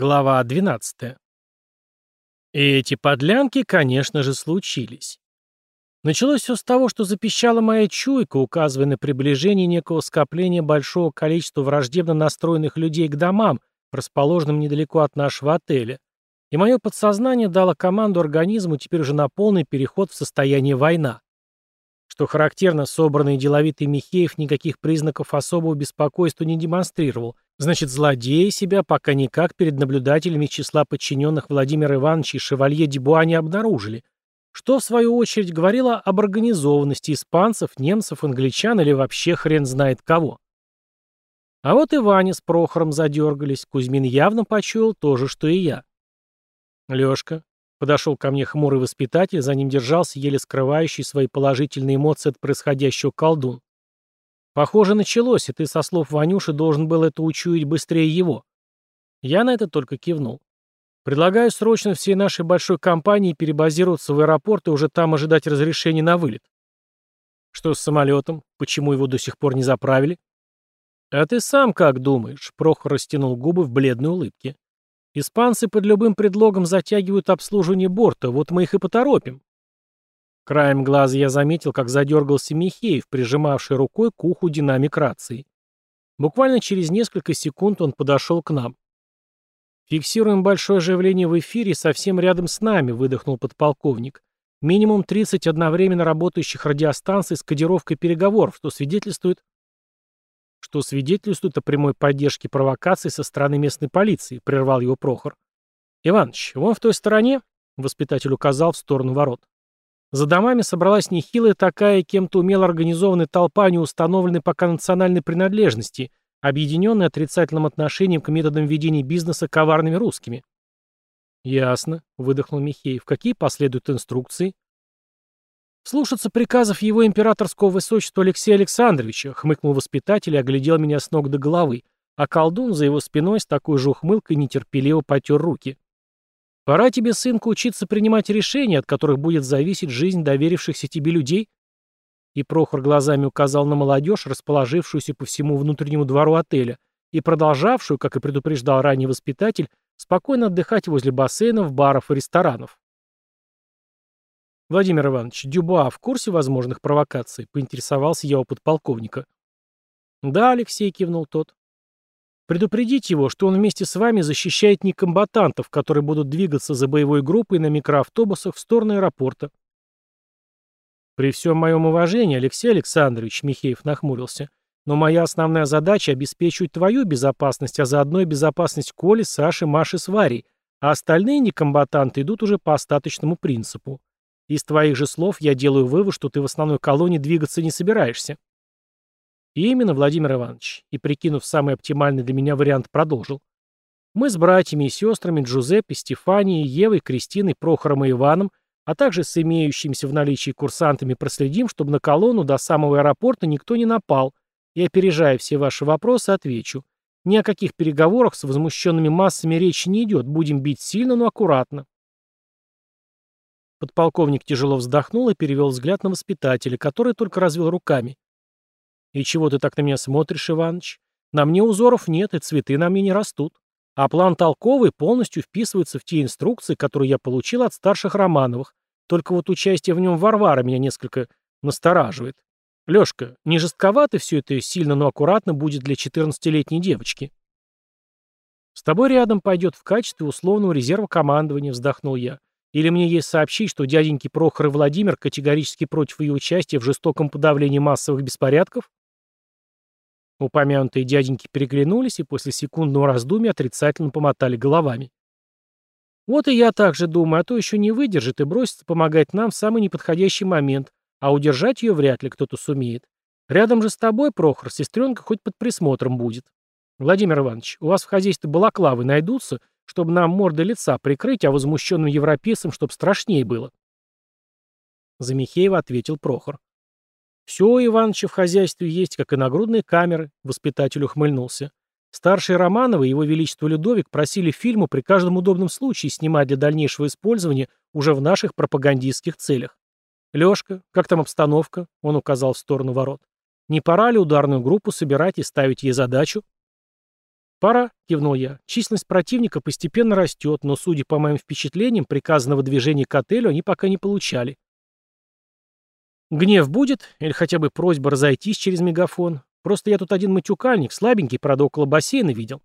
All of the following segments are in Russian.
Глава 12. эти подлянки, конечно же, случились. Началось все с того, что запищала моя чуйка, указывая на приближение некого скопления большого количества враждебно настроенных людей к домам, расположенным недалеко от нашего отеля. И мое подсознание дало команду организму теперь уже на полный переход в состояние война. Что характерно, собранный деловитый Михеев никаких признаков особого беспокойства не демонстрировал – Значит, злодеи себя пока никак перед наблюдателями числа подчиненных Владимира Ивановича и шевалье Дебуа не обнаружили, что, в свою очередь, говорило об организованности испанцев, немцев, англичан или вообще хрен знает кого. А вот и Ваня с Прохором задергались, Кузьмин явно почуял то же, что и я. Лёшка. Подошел ко мне хмурый воспитатель, за ним держался еле скрывающий свои положительные эмоции от происходящего колдун. Похоже, началось, и ты, со слов Ванюши, должен был это учуять быстрее его. Я на это только кивнул. Предлагаю срочно всей нашей большой компании перебазироваться в аэропорт и уже там ожидать разрешения на вылет. Что с самолетом? Почему его до сих пор не заправили? А ты сам как думаешь? Прохор растянул губы в бледной улыбке. Испанцы под любым предлогом затягивают обслуживание борта, вот мы их и поторопим. Краем глаза я заметил, как задергался Михеев, прижимавший рукой к уху динамик рации. Буквально через несколько секунд он подошел к нам. «Фиксируем большое оживление в эфире совсем рядом с нами», — выдохнул подполковник. «Минимум 30 одновременно работающих радиостанций с кодировкой переговоров, что свидетельствует...» «Что свидетельствует о прямой поддержке провокаций со стороны местной полиции», — прервал его Прохор. «Иваныч, вон в той стороне», — воспитатель указал в сторону ворот. За домами собралась нехилая такая, кем-то умело организованная толпа неустановленной пока национальной принадлежности, объединенная отрицательным отношением к методам ведения бизнеса коварными русскими. «Ясно», — выдохнул Михеев. «Какие последуют инструкции?» «Слушаться приказов его императорского высочества Алексея Александровича», — хмыкнул воспитатель и оглядел меня с ног до головы, а колдун за его спиной с такой же ухмылкой нетерпеливо потер руки. Пора тебе, сынку, учиться принимать решения, от которых будет зависеть жизнь доверившихся тебе людей. И Прохор глазами указал на молодежь, расположившуюся по всему внутреннему двору отеля, и продолжавшую, как и предупреждал ранний воспитатель, спокойно отдыхать возле бассейнов, баров и ресторанов. Владимир Иванович, Дюбуа в курсе возможных провокаций? Поинтересовался я у подполковника. Да, Алексей кивнул тот. Предупредить его, что он вместе с вами защищает не комбатантов, которые будут двигаться за боевой группой на микроавтобусах в сторону аэропорта. При всем моем уважении, Алексей Александрович, Михеев нахмурился, но моя основная задача — обеспечивать твою безопасность, а заодно и безопасность Коли, Саши, Маши с Варей, а остальные некомбатанты идут уже по остаточному принципу. Из твоих же слов я делаю вывод, что ты в основной колонии двигаться не собираешься. Именно Владимир Иванович, и прикинув самый оптимальный для меня вариант, продолжил. Мы с братьями и сестрами Джузеппе, Стефанией, Евой, Кристиной, Прохором и Иваном, а также с имеющимися в наличии курсантами проследим, чтобы на колонну до самого аэропорта никто не напал, и, опережая все ваши вопросы, отвечу. Ни о каких переговорах с возмущенными массами речи не идет, будем бить сильно, но аккуратно. Подполковник тяжело вздохнул и перевел взгляд на воспитателя, который только развел руками. «И чего ты так на меня смотришь, Иваныч? На мне узоров нет, и цветы на мне не растут. А план толковый полностью вписывается в те инструкции, которые я получил от старших Романовых. Только вот участие в нем Варвара меня несколько настораживает. Лёшка, не жестковато все это сильно, но аккуратно будет для 14-летней девочки?» «С тобой рядом пойдет в качестве условного резерва командования», — вздохнул я. Или мне есть сообщить, что дяденьки Прохор и Владимир категорически против ее участия в жестоком подавлении массовых беспорядков? Упомянутые дяденьки переглянулись и после секундного раздумья отрицательно помотали головами. Вот и я так же думаю, а то еще не выдержит и бросится помогать нам в самый неподходящий момент, а удержать ее вряд ли кто-то сумеет. Рядом же с тобой, Прохор, сестренка хоть под присмотром будет. Владимир Иванович, у вас в хозяйстве балаклавы найдутся, чтобы нам морды лица прикрыть, а возмущенным европейцам, чтоб страшнее было? За Михеева ответил Прохор. «Все у Ивановича в хозяйстве есть, как и нагрудные камеры», — воспитатель ухмыльнулся. Старшие Романовы и его величество Людовик просили фильму при каждом удобном случае снимать для дальнейшего использования уже в наших пропагандистских целях. «Лешка, как там обстановка?» — он указал в сторону ворот. «Не пора ли ударную группу собирать и ставить ей задачу?» «Пора», — кивнул я. «Численность противника постепенно растет, но, судя по моим впечатлениям, приказанного движения к отелю они пока не получали». «Гнев будет? Или хотя бы просьба разойтись через мегафон? Просто я тут один матюкальник, слабенький, правда, около бассейна видел».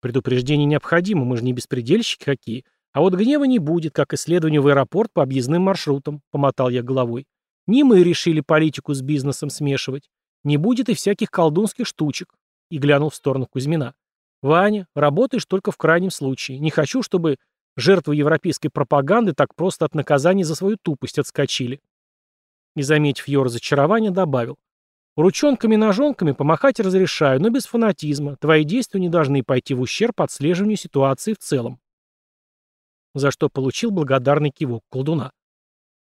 «Предупреждение необходимо, мы же не беспредельщики какие. А вот гнева не будет, как исследование в аэропорт по объездным маршрутам», — помотал я головой. «Не мы решили политику с бизнесом смешивать. Не будет и всяких колдунских штучек и глянул в сторону Кузьмина. «Ваня, работаешь только в крайнем случае. Не хочу, чтобы жертвы европейской пропаганды так просто от наказания за свою тупость отскочили». И, заметив ее разочарование, добавил. «Ручонками-ножонками помахать разрешаю, но без фанатизма. Твои действия не должны пойти в ущерб отслеживанию ситуации в целом». За что получил благодарный кивок колдуна.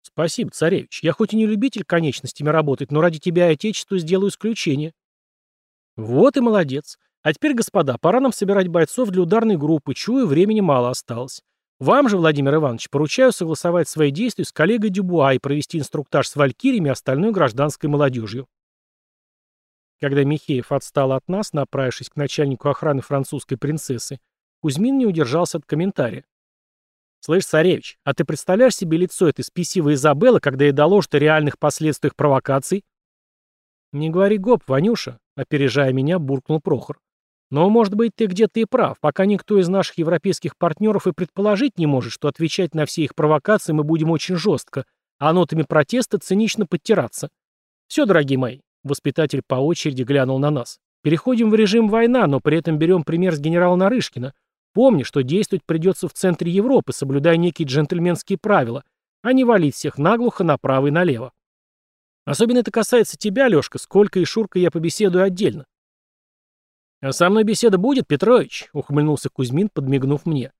«Спасибо, царевич. Я хоть и не любитель конечностями работать, но ради тебя и отечества сделаю исключение. Вот и молодец. А теперь, господа, пора нам собирать бойцов для ударной группы, чую, времени мало осталось. Вам же, Владимир Иванович, поручаю согласовать свои действия с коллегой Дюбуа и провести инструктаж с валькириями и остальной гражданской молодежью. Когда Михеев отстал от нас, направившись к начальнику охраны французской принцессы, Кузьмин не удержался от комментария. «Слышь, царевич, а ты представляешь себе лицо этой спесивой Изабеллы, когда ей доложат о реальных последствиях провокаций?» «Не говори гоп, Ванюша», — опережая меня, буркнул Прохор. «Но, может быть, ты где-то и прав, пока никто из наших европейских партнеров и предположить не может, что отвечать на все их провокации мы будем очень жестко, а нотами протеста цинично подтираться. Все, дорогие мои», — воспитатель по очереди глянул на нас. «Переходим в режим война, но при этом берем пример с генерала Нарышкина. Помни, что действовать придется в центре Европы, соблюдая некие джентльменские правила, а не валить всех наглухо направо и налево. Особенно это касается тебя, Лёшка, сколько и Шурка я побеседую отдельно. «А со мной беседа будет, Петрович?» — ухмыльнулся Кузьмин, подмигнув мне.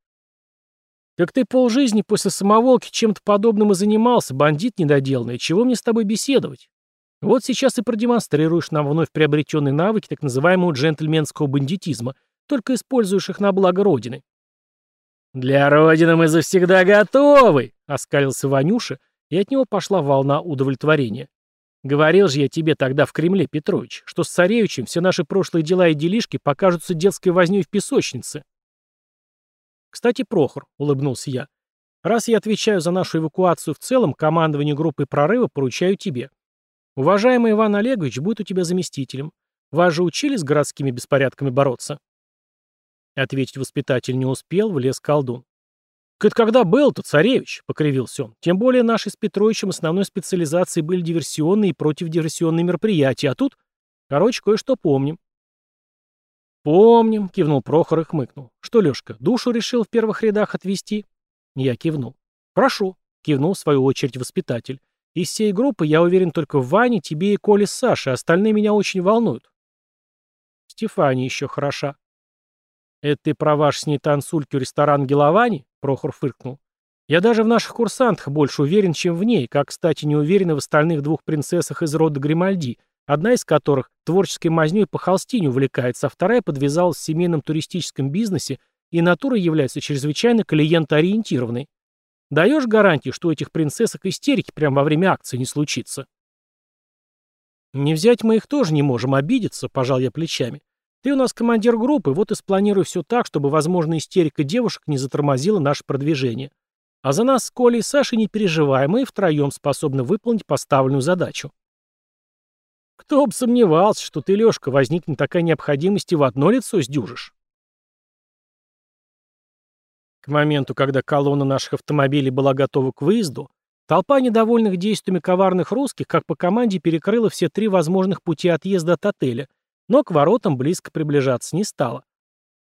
«Так ты полжизни после самоволки чем-то подобным и занимался, бандит недоделанный. Чего мне с тобой беседовать? Вот сейчас и продемонстрируешь нам вновь приобретенные навыки так называемого джентльменского бандитизма, только используешь их на благо Родины». «Для Родины мы завсегда готовы!» — оскалился Ванюша, и от него пошла волна удовлетворения. Говорил же я тебе тогда в Кремле, Петрович, что с царевичем все наши прошлые дела и делишки покажутся детской вознёй в песочнице. Кстати, Прохор, улыбнулся я, раз я отвечаю за нашу эвакуацию в целом, командование группы прорыва поручаю тебе. Уважаемый Иван Олегович будет у тебя заместителем. Вас же учили с городскими беспорядками бороться? Ответить воспитатель не успел, влез колдун. «Это когда был-то, царевич?» — покривился он. «Тем более наши с Петровичем основной специализацией были диверсионные и противодиверсионные мероприятия, а тут, короче, кое-что помним». «Помним», — кивнул Прохор и хмыкнул. «Что, Лешка, душу решил в первых рядах отвести?» Я кивнул. «Прошу», — кивнул в свою очередь воспитатель. «Из всей группы я уверен только в Ване, тебе и Коле с Сашей, остальные меня очень волнуют». «Стефания еще хороша», «Это ты про ваш с ней танцульки ресторан Геловани?» — Прохор фыркнул. «Я даже в наших курсантах больше уверен, чем в ней, как, кстати, не уверен в остальных двух принцессах из рода Гримальди, одна из которых творческой мазнёй по холстине увлекается, а вторая подвязалась в семейном туристическом бизнесе и натурой является чрезвычайно клиентоориентированной. Даешь гарантию, что у этих принцессок истерики прямо во время акции не случится?» «Не взять мы их тоже не можем обидеться», — пожал я плечами. Ты у нас командир группы, вот и спланируй все так, чтобы возможная истерика девушек не затормозила наше продвижение. А за нас с Колей и Сашей не переживай, мы втроем способны выполнить поставленную задачу. Кто бы сомневался, что ты, Лешка, возникнет такая необходимость и в одно лицо сдюжишь. К моменту, когда колонна наших автомобилей была готова к выезду, толпа недовольных действиями коварных русских, как по команде, перекрыла все три возможных пути отъезда от отеля – но к воротам близко приближаться не стала.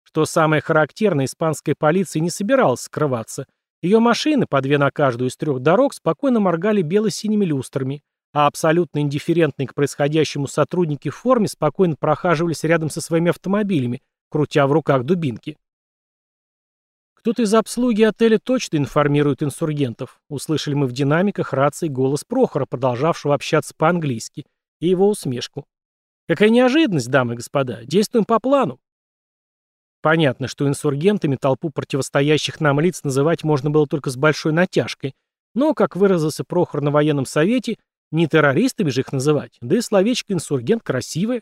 Что самое характерное, испанская полиция не собиралась скрываться. Ее машины, по две на каждую из трех дорог, спокойно моргали бело-синими люстрами, а абсолютно индифферентные к происходящему сотрудники в форме спокойно прохаживались рядом со своими автомобилями, крутя в руках дубинки. «Кто-то из обслуги отеля точно информирует инсургентов», услышали мы в динамиках рации голос Прохора, продолжавшего общаться по-английски, и его усмешку. Какая неожиданность, дамы и господа. Действуем по плану. Понятно, что инсургентами толпу противостоящих нам лиц называть можно было только с большой натяжкой, но, как выразился Прохор на военном совете, не террористами же их называть, да и словечко «инсургент» красивое.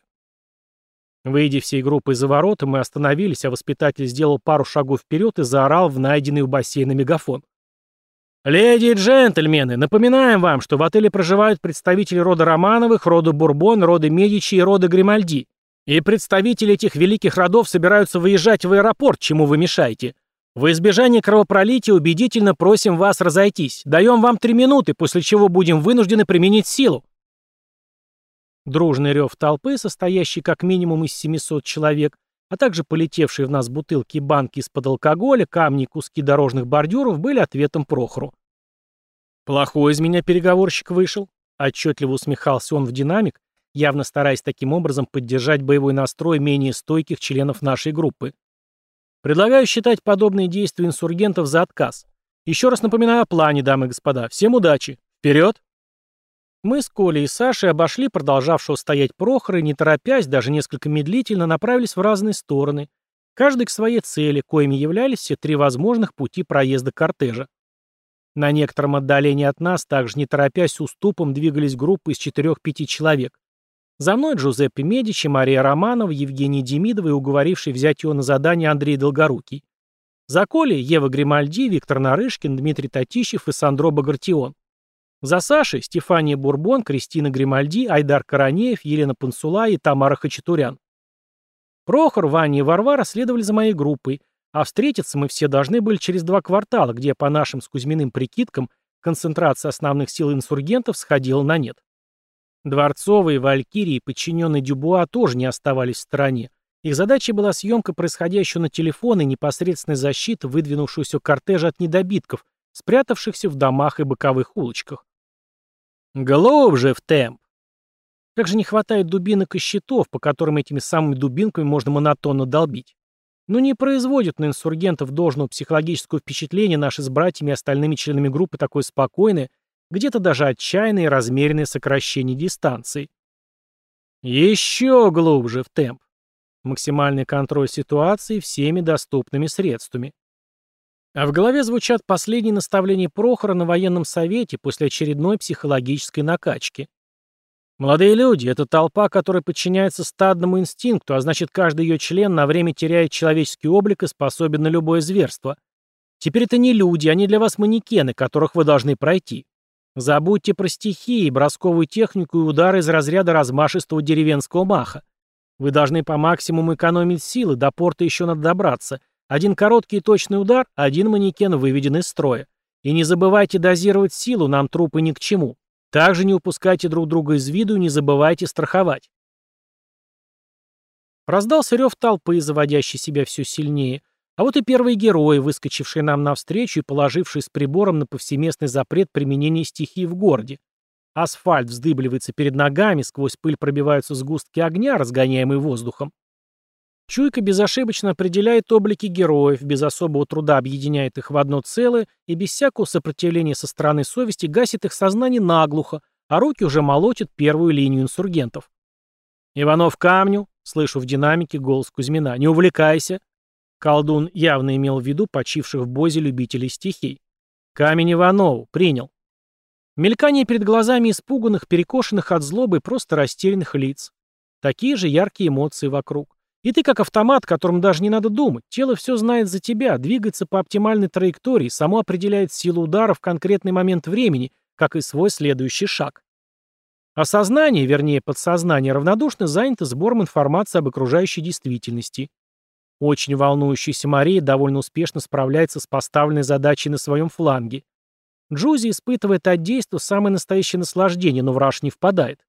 Выйдя всей группой за ворота, мы остановились, а воспитатель сделал пару шагов вперед и заорал в найденный у бассейна мегафон. «Леди и джентльмены, напоминаем вам, что в отеле проживают представители рода Романовых, рода Бурбон, рода Медичи и рода Гримальди. И представители этих великих родов собираются выезжать в аэропорт, чему вы мешаете. В избежание кровопролития убедительно просим вас разойтись. Даем вам три минуты, после чего будем вынуждены применить силу». Дружный рев толпы, состоящий как минимум из 700 человек, а также полетевшие в нас бутылки и банки из-под алкоголя, камни и куски дорожных бордюров были ответом Прохору. «Плохой из меня переговорщик вышел», — отчетливо усмехался он в динамик, явно стараясь таким образом поддержать боевой настрой менее стойких членов нашей группы. Предлагаю считать подобные действия инсургентов за отказ. Еще раз напоминаю о плане, дамы и господа. Всем удачи. Вперед! Мы с Колей и Сашей обошли продолжавшего стоять Прохора и, не торопясь, даже несколько медлительно, направились в разные стороны, каждый к своей цели, коими являлись все три возможных пути проезда кортежа. На некотором отдалении от нас, также не торопясь, уступом двигались группы из четырех-пяти человек. За мной Джузеппе Медичи, Мария Романова, Евгений Демидова и уговоривший взять его на задание Андрей Долгорукий. За Колей Ева Гримальди, Виктор Нарышкин, Дмитрий Татищев и Сандро Багратион. За Сашей Стефания Бурбон, Кристина Гримальди, Айдар Каранеев, Елена Пансула и Тамара Хачатурян. Прохор, Ваня и Варвара следовали за моей группой, а встретиться мы все должны были через два квартала, где, по нашим с Кузьминым прикидкам, концентрация основных сил инсургентов сходила на нет. Дворцовые, Валькирии и подчиненные Дюбуа тоже не оставались в стороне. Их задачей была съемка происходящего на телефон и непосредственная защита выдвинувшегося кортежа от недобитков, спрятавшихся в домах и боковых улочках. Глубже в темп. Как же не хватает дубинок и щитов, по которым этими самыми дубинками можно монотонно долбить. Но не производят на инсургентов должного психологического впечатления наши с братьями и остальными членами группы такое спокойное, где-то даже отчаянное и размеренное сокращение дистанции. Еще глубже в темп. Максимальный контроль ситуации всеми доступными средствами. А в голове звучат последние наставления Прохора на военном совете после очередной психологической накачки. Молодые люди — это толпа, которая подчиняется стадному инстинкту, а значит, каждый ее член на время теряет человеческий облик и способен на любое зверство. Теперь это не люди, они для вас манекены, которых вы должны пройти. Забудьте про стихии, бросковую технику и удары из разряда размашистого деревенского маха. Вы должны по максимуму экономить силы, до порта еще надо добраться — один короткий и точный удар, один манекен выведен из строя. И не забывайте дозировать силу, нам трупы ни к чему. Также не упускайте друг друга из виду и не забывайте страховать. Раздался рев толпы, заводящий себя все сильнее. А вот и первые герои, выскочившие нам навстречу и положившие с прибором на повсеместный запрет применения стихии в городе. Асфальт вздыбливается перед ногами, сквозь пыль пробиваются сгустки огня, разгоняемые воздухом. Чуйка безошибочно определяет облики героев, без особого труда объединяет их в одно целое и без всякого сопротивления со стороны совести гасит их сознание наглухо, а руки уже молотят первую линию инсургентов. «Иванов камню!» — слышу в динамике голос Кузьмина. «Не увлекайся!» Колдун явно имел в виду почивших в бозе любителей стихий. «Камень Иванову! Принял!» Мелькание перед глазами испуганных, перекошенных от злобы просто растерянных лиц. Такие же яркие эмоции вокруг. И ты как автомат, которым даже не надо думать. Тело все знает за тебя, двигается по оптимальной траектории, само определяет силу удара в конкретный момент времени, как и свой следующий шаг. А сознание, вернее подсознание, равнодушно занято сбором информации об окружающей действительности. Очень волнующаяся Мария довольно успешно справляется с поставленной задачей на своем фланге. Джузи испытывает от действия самое настоящее наслаждение, но в не впадает.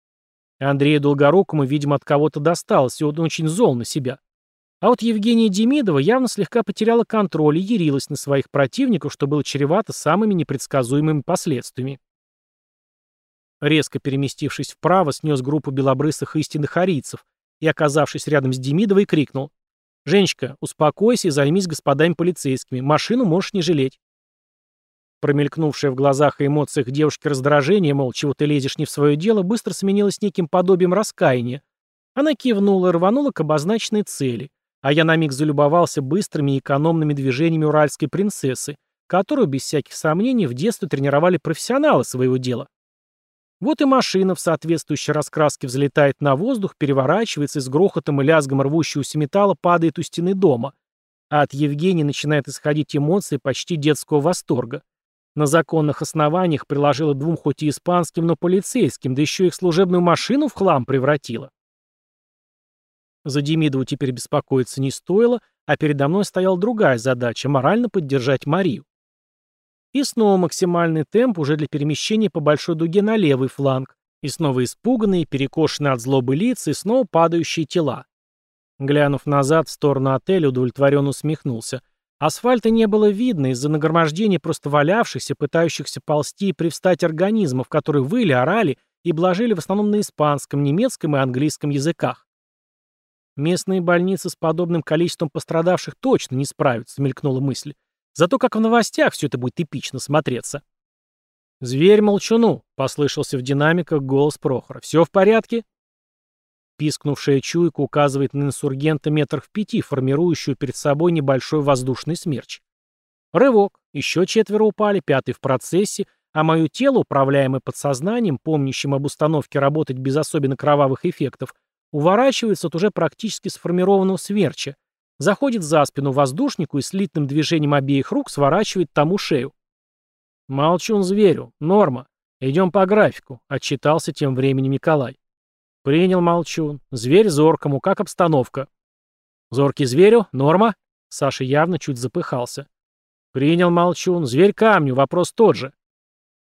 Андрею Долгорукому, видимо, от кого-то досталось, и он очень зол на себя. А вот Евгения Демидова явно слегка потеряла контроль и ярилась на своих противников, что было чревато самыми непредсказуемыми последствиями. Резко переместившись вправо, снес группу белобрысых истинных арийцев и, оказавшись рядом с Демидовой, крикнул. «Женечка, успокойся и займись господами полицейскими. Машину можешь не жалеть». Промелькнувшее в глазах и эмоциях девушки раздражение, мол, чего ты лезешь не в свое дело, быстро сменилось неким подобием раскаяния. Она кивнула и рванула к обозначенной цели, а я на миг залюбовался быстрыми и экономными движениями уральской принцессы, которую, без всяких сомнений, в детстве тренировали профессионалы своего дела. Вот и машина в соответствующей раскраске взлетает на воздух, переворачивается и с грохотом и лязгом рвущегося металла падает у стены дома. А от Евгении начинает исходить эмоции почти детского восторга. На законных основаниях приложила двум хоть и испанским, но полицейским, да еще их служебную машину в хлам превратила. За Демидову теперь беспокоиться не стоило, а передо мной стояла другая задача – морально поддержать Марию. И снова максимальный темп уже для перемещения по большой дуге на левый фланг. И снова испуганные, перекошенные от злобы лица, и снова падающие тела. Глянув назад в сторону отеля, удовлетворенно усмехнулся. Асфальта не было видно из-за нагромождения просто валявшихся, пытающихся ползти и привстать организмов, которые выли, орали и блажили в основном на испанском, немецком и английском языках. Местные больницы с подобным количеством пострадавших точно не справятся, мелькнула мысль. Зато как в новостях все это будет эпично смотреться. «Зверь молчуну», — послышался в динамиках голос Прохора. «Все в порядке?» Пискнувшая чуйка указывает на инсургента метров в пяти, формирующую перед собой небольшой воздушный смерч. Рывок. Еще четверо упали, пятый в процессе, а мое тело, управляемое подсознанием, помнящим об установке работать без особенно кровавых эффектов, уворачивается от уже практически сформированного сверча, заходит за спину воздушнику и слитным движением обеих рук сворачивает тому шею. «Молчун зверю. Норма. Идем по графику», — отчитался тем временем Николай. «Принял Молчун. Зверь зоркому. Как обстановка?» «Зоркий зверю. Норма?» Саша явно чуть запыхался. «Принял Молчун. Зверь камню. Вопрос тот же».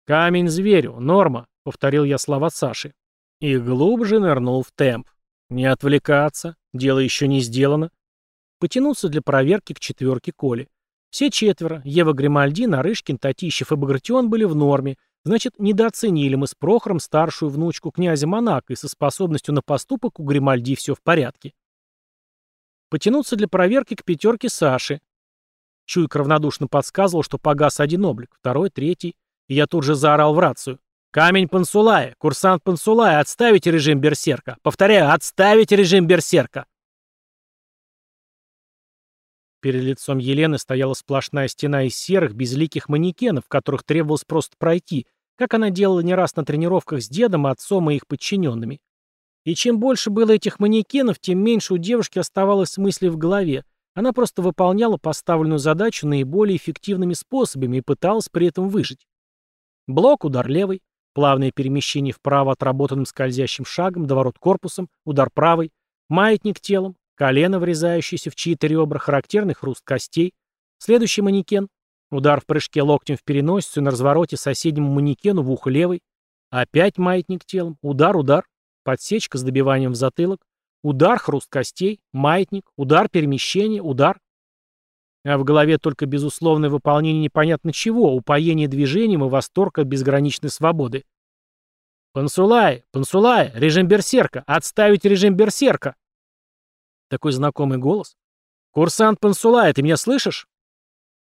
«Камень зверю. Норма», — повторил я слова Саши. И глубже нырнул в темп. «Не отвлекаться. Дело еще не сделано потянулся для проверки к четверке Коли. Все четверо, Ева Гримальди, Нарышкин, Татищев и Багратион были в норме, значит, недооценили мы с Прохором старшую внучку князя Монако, и со способностью на поступок у Гримальди все в порядке. Потянуться для проверки к пятерке Саши. Чуйк равнодушно подсказывал, что погас один облик, второй, третий, и я тут же заорал в рацию. «Камень Пансулая! Курсант Пансулая! Отставить режим Берсерка! Повторяю, отставить режим Берсерка!» Перед лицом Елены стояла сплошная стена из серых, безликих манекенов, которых требовалось просто пройти, как она делала не раз на тренировках с дедом, отцом и их подчиненными. И чем больше было этих манекенов, тем меньше у девушки оставалось мыслей в голове. Она просто выполняла поставленную задачу наиболее эффективными способами и пыталась при этом выжить. Блок, удар левый, плавное перемещение вправо отработанным скользящим шагом, доворот корпусом, удар правый, маятник телом, Колено, врезающееся в чьи-то ребра, характерный хруст костей. Следующий манекен. Удар в прыжке локтем в переносицу и на развороте соседнему манекену в ухо левой. Опять маятник телом. Удар, удар. Подсечка с добиванием в затылок. Удар, хруст костей. Маятник. Удар, перемещение. Удар. А в голове только безусловное выполнение непонятно чего, упоение движением и восторг от безграничной свободы. «Пансулай! Пансулай! Режим берсерка! Отставить режим берсерка!» Такой знакомый голос. «Курсант Пансулая, ты меня слышишь?»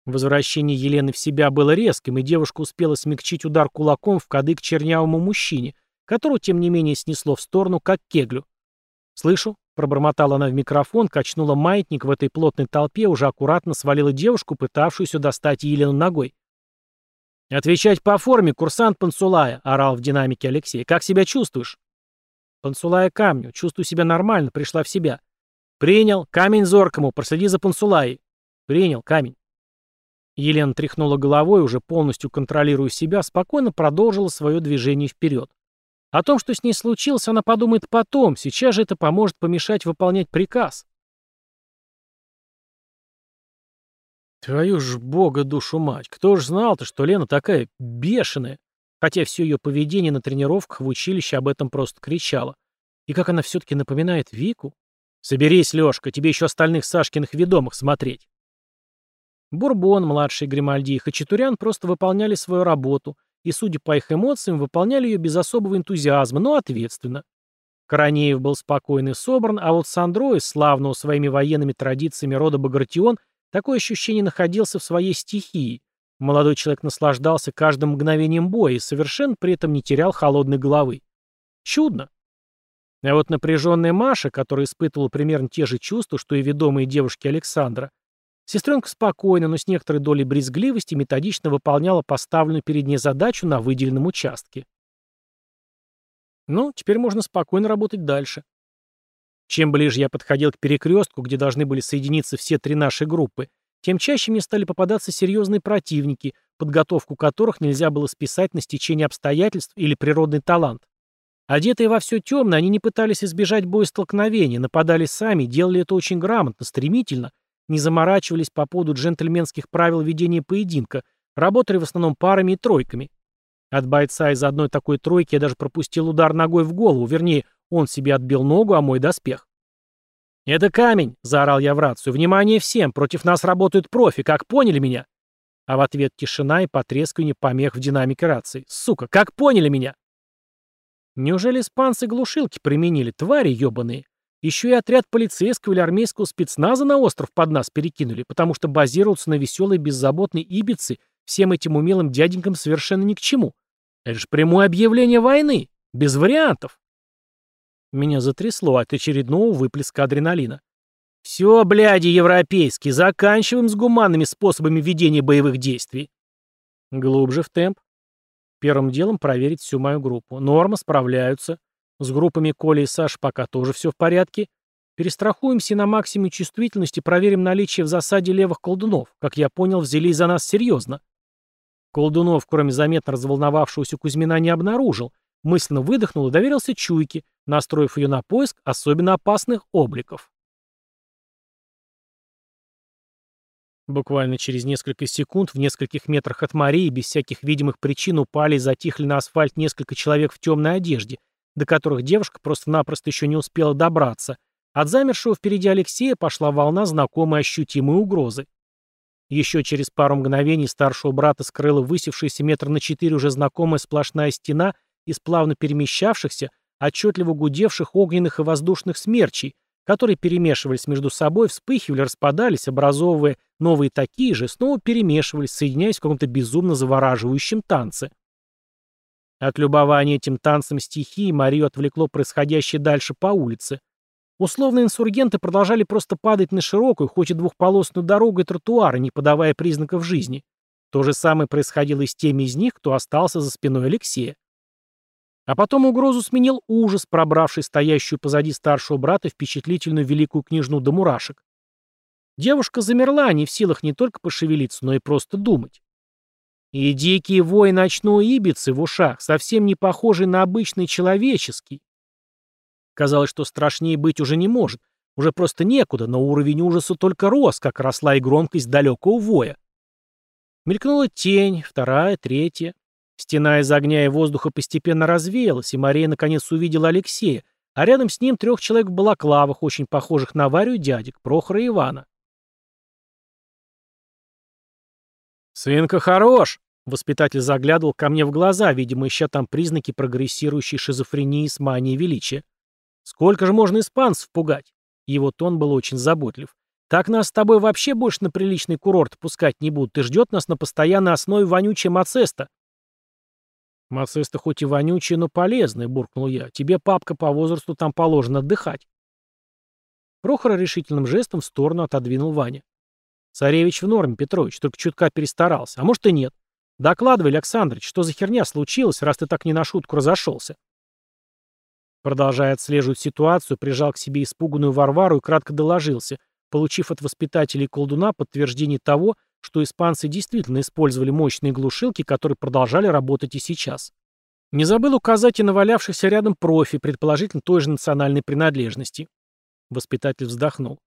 Возвращение Елены в себя было резким, и девушка успела смягчить удар кулаком в кадык чернявому мужчине, которого, тем не менее, снесло в сторону, как кеглю. «Слышу», — пробормотала она в микрофон, качнула маятник в этой плотной толпе, уже аккуратно свалила девушку, пытавшуюся достать Елену ногой. «Отвечать по форме, курсант Пансулая», — орал в динамике Алексей. «Как себя чувствуешь?» «Пансулая камню. Чувствую себя нормально, пришла в себя». «Принял. Камень зоркому. Проследи за Пансулай». «Принял. Камень». Елена тряхнула головой, уже полностью контролируя себя, спокойно продолжила свое движение вперед. О том, что с ней случилось, она подумает потом, сейчас же это поможет помешать выполнять приказ. Твою ж бога душу мать, кто ж знал-то, что Лена такая бешеная, хотя все ее поведение на тренировках в училище об этом просто кричало. И как она все-таки напоминает Вику. «Соберись, Лёшка, тебе еще остальных Сашкиных ведомых смотреть». Бурбон, младший Гримальди и Хачатурян просто выполняли свою работу и, судя по их эмоциям, выполняли ее без особого энтузиазма, но ответственно. Коронеев был спокойный и собран, а вот Сандро, из славного своими военными традициями рода Багратион, такое ощущение находился в своей стихии. Молодой человек наслаждался каждым мгновением боя и совершенно при этом не терял холодной головы. Чудно. А вот напряженная Маша, которая испытывала примерно те же чувства, что и ведомые девушки Александра, сестренка спокойно, но с некоторой долей брезгливости методично выполняла поставленную перед ней задачу на выделенном участке. Ну, теперь можно спокойно работать дальше. Чем ближе я подходил к перекрестку, где должны были соединиться все три наши группы, тем чаще мне стали попадаться серьезные противники, подготовку которых нельзя было списать на стечение обстоятельств или природный талант. Одетые во все темное, они не пытались избежать боестолкновения, нападали сами, делали это очень грамотно, стремительно, не заморачивались по поводу джентльменских правил ведения поединка, работали в основном парами и тройками. От бойца из одной такой тройки я даже пропустил удар ногой в голову, вернее, он себе отбил ногу, а мой доспех. «Это камень!» — заорал я в рацию. «Внимание всем! Против нас работают профи, как поняли меня?» А в ответ тишина и потрескивание помех в динамике рации. «Сука, как поняли меня?» Неужели испанцы глушилки применили, твари ебаные? Еще и отряд полицейского или армейского спецназа на остров под нас перекинули, потому что базироваться на веселой беззаботной Ибице всем этим умелым дяденькам совершенно ни к чему. Это же прямое объявление войны. Без вариантов. Меня затрясло от очередного выплеска адреналина. Все, бляди, европейские, заканчиваем с гуманными способами ведения боевых действий. Глубже в темп. Первым делом проверить всю мою группу. Норма, справляются. С группами Коли и Саш пока тоже все в порядке. Перестрахуемся на максимуме чувствительности, проверим наличие в засаде левых колдунов. Как я понял, взялись за нас серьезно. Колдунов, кроме заметно разволновавшегося Кузьмина, не обнаружил. Мысленно выдохнул и доверился чуйке, настроив ее на поиск особенно опасных обликов. Буквально через несколько секунд в нескольких метрах от Марии без всяких видимых причин упали и затихли на асфальт несколько человек в темной одежде, до которых девушка просто-напросто еще не успела добраться. От замершего впереди Алексея пошла волна знакомой ощутимой угрозы. Еще через пару мгновений старшего брата скрыла высевшаяся метр на четыре уже знакомая сплошная стена из плавно перемещавшихся, отчетливо гудевших огненных и воздушных смерчей, которые перемешивались между собой, вспыхивали, распадались, образовывая новые такие же, снова перемешивались, соединяясь в каком-то безумно завораживающем танце. От любования этим танцем стихии Марию отвлекло происходящее дальше по улице – Условные инсургенты продолжали просто падать на широкую, хоть и двухполосную дорогу и тротуары, не подавая признаков жизни. То же самое происходило и с теми из них, кто остался за спиной Алексея. А потом угрозу сменил ужас, пробравший стоящую позади старшего брата впечатлительную великую княжну до мурашек. Девушка замерла, не в силах не только пошевелиться, но и просто думать. И дикий вой ночной ибицы в ушах, совсем не похожий на обычный человеческий, Казалось, что страшнее быть уже не может. Уже просто некуда, но уровень ужаса только рос, как росла и громкость далекого воя. Мелькнула тень, вторая, третья. Стена из огня и воздуха постепенно развеялась, и Мария наконец увидела Алексея, а рядом с ним трех человек в балаклавах, очень похожих на Варю дядек, Прохора и Ивана. «Свинка хорош!» — воспитатель заглядывал ко мне в глаза, видимо, ища там признаки прогрессирующей шизофрении с манией величия. Сколько же можно испанцев пугать? Его тон был очень заботлив. Так нас с тобой вообще больше на приличный курорт пускать не будут, и ждет нас на постоянной основе вонючая Мацеста. Мацеста хоть и вонючая, но полезная, буркнул я. Тебе, папка, по возрасту там положено отдыхать. Прохор решительным жестом в сторону отодвинул Ваня. Царевич в норме, Петрович, только чутка перестарался. А может и нет. Докладывай, Александрович, что за херня случилась, раз ты так не на шутку разошелся? Продолжая отслеживать ситуацию, прижал к себе испуганную Варвару и кратко доложился, получив от воспитателей колдуна подтверждение того, что испанцы действительно использовали мощные глушилки, которые продолжали работать и сейчас. Не забыл указать и навалявшихся рядом профи, предположительно той же национальной принадлежности. Воспитатель вздохнул.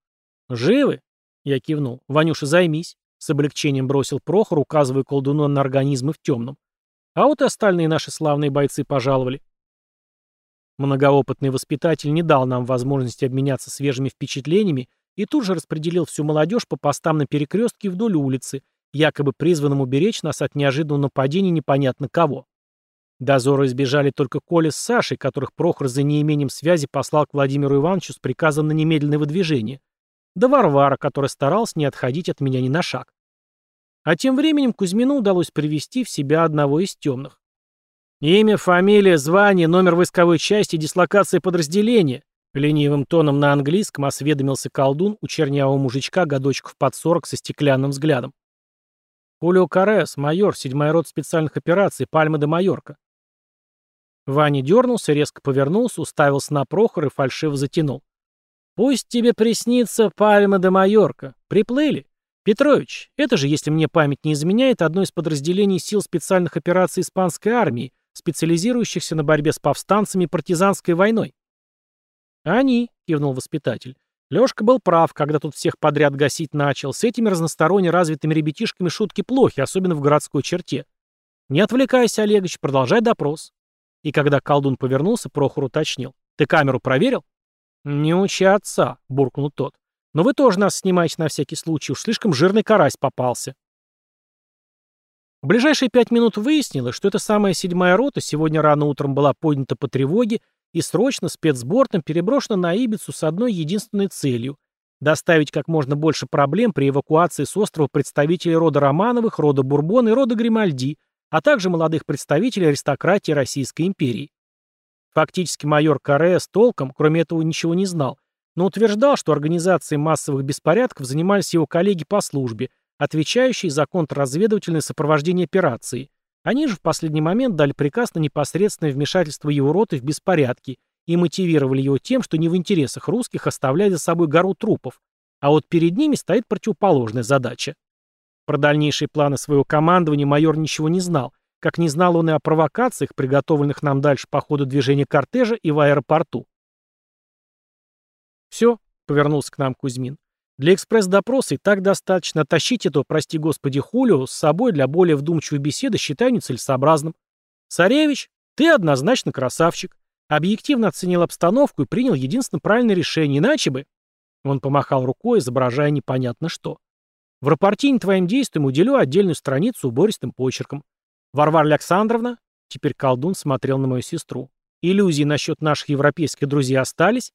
«Живы?» Я кивнул. «Ванюша, займись». С облегчением бросил Прохор, указывая колдуну на организмы в темном. А вот и остальные наши славные бойцы пожаловали. Многоопытный воспитатель не дал нам возможности обменяться свежими впечатлениями и тут же распределил всю молодежь по постам на перекрестке вдоль улицы, якобы призванным уберечь нас от неожиданного нападения непонятно кого. Дозора избежали только Коля с Сашей, которых Прохор за неимением связи послал к Владимиру Ивановичу с приказом на немедленное выдвижение, да Варвара, которая старалась не отходить от меня ни на шаг. А тем временем Кузьмину удалось привести в себя одного из темных. Имя, фамилия, звание, номер войсковой части, дислокация подразделения. Ленивым тоном на английском осведомился колдун у чернявого мужичка годочков под сорок со стеклянным взглядом. Хулио Карес, майор, седьмая рот специальных операций, Пальма де Майорка. Ваня дернулся, резко повернулся, уставился на Прохора и фальшиво затянул. «Пусть тебе приснится Пальма де Майорка. Приплыли. Петрович, это же, если мне память не изменяет, одно из подразделений сил специальных операций испанской армии, специализирующихся на борьбе с повстанцами и партизанской войной». «Они», — кивнул воспитатель. Лёшка был прав, когда тут всех подряд гасить начал. С этими разносторонне развитыми ребятишками шутки плохи, особенно в городской черте. Не отвлекайся, Олегович, продолжай допрос. И когда колдун повернулся, Прохор уточнил. «Ты камеру проверил?» «Не учи отца», — буркнул тот. «Но вы тоже нас снимаете на всякий случай, уж слишком жирный карась попался». В ближайшие пять минут выяснилось, что эта самая седьмая рота сегодня рано утром была поднята по тревоге и срочно спецбортом переброшена на Ибицу с одной единственной целью – доставить как можно больше проблем при эвакуации с острова представителей рода Романовых, рода Бурбон и рода Гримальди, а также молодых представителей аристократии Российской империи. Фактически майор Каре с толком, кроме этого, ничего не знал, но утверждал, что организацией массовых беспорядков занимались его коллеги по службе, отвечающие за контрразведывательное сопровождение операции. Они же в последний момент дали приказ на непосредственное вмешательство его роты в беспорядки и мотивировали его тем, что не в интересах русских оставлять за собой гору трупов, а вот перед ними стоит противоположная задача. Про дальнейшие планы своего командования майор ничего не знал, как не знал он и о провокациях, приготовленных нам дальше по ходу движения кортежа и в аэропорту. «Все», — повернулся к нам Кузьмин. «Для экспресс-допроса и так достаточно. Тащить этого, прости господи, Хулио с собой для более вдумчивой беседы считаю нецелесообразным. Царевич, ты однозначно красавчик. Объективно оценил обстановку и принял единственно правильное решение, иначе бы...» Он помахал рукой, изображая непонятно что. В рапортине твоим действиям уделю отдельную страницу убористым почерком. Варвара Александровна, теперь колдун смотрел на мою сестру, иллюзии насчет наших европейских друзей остались?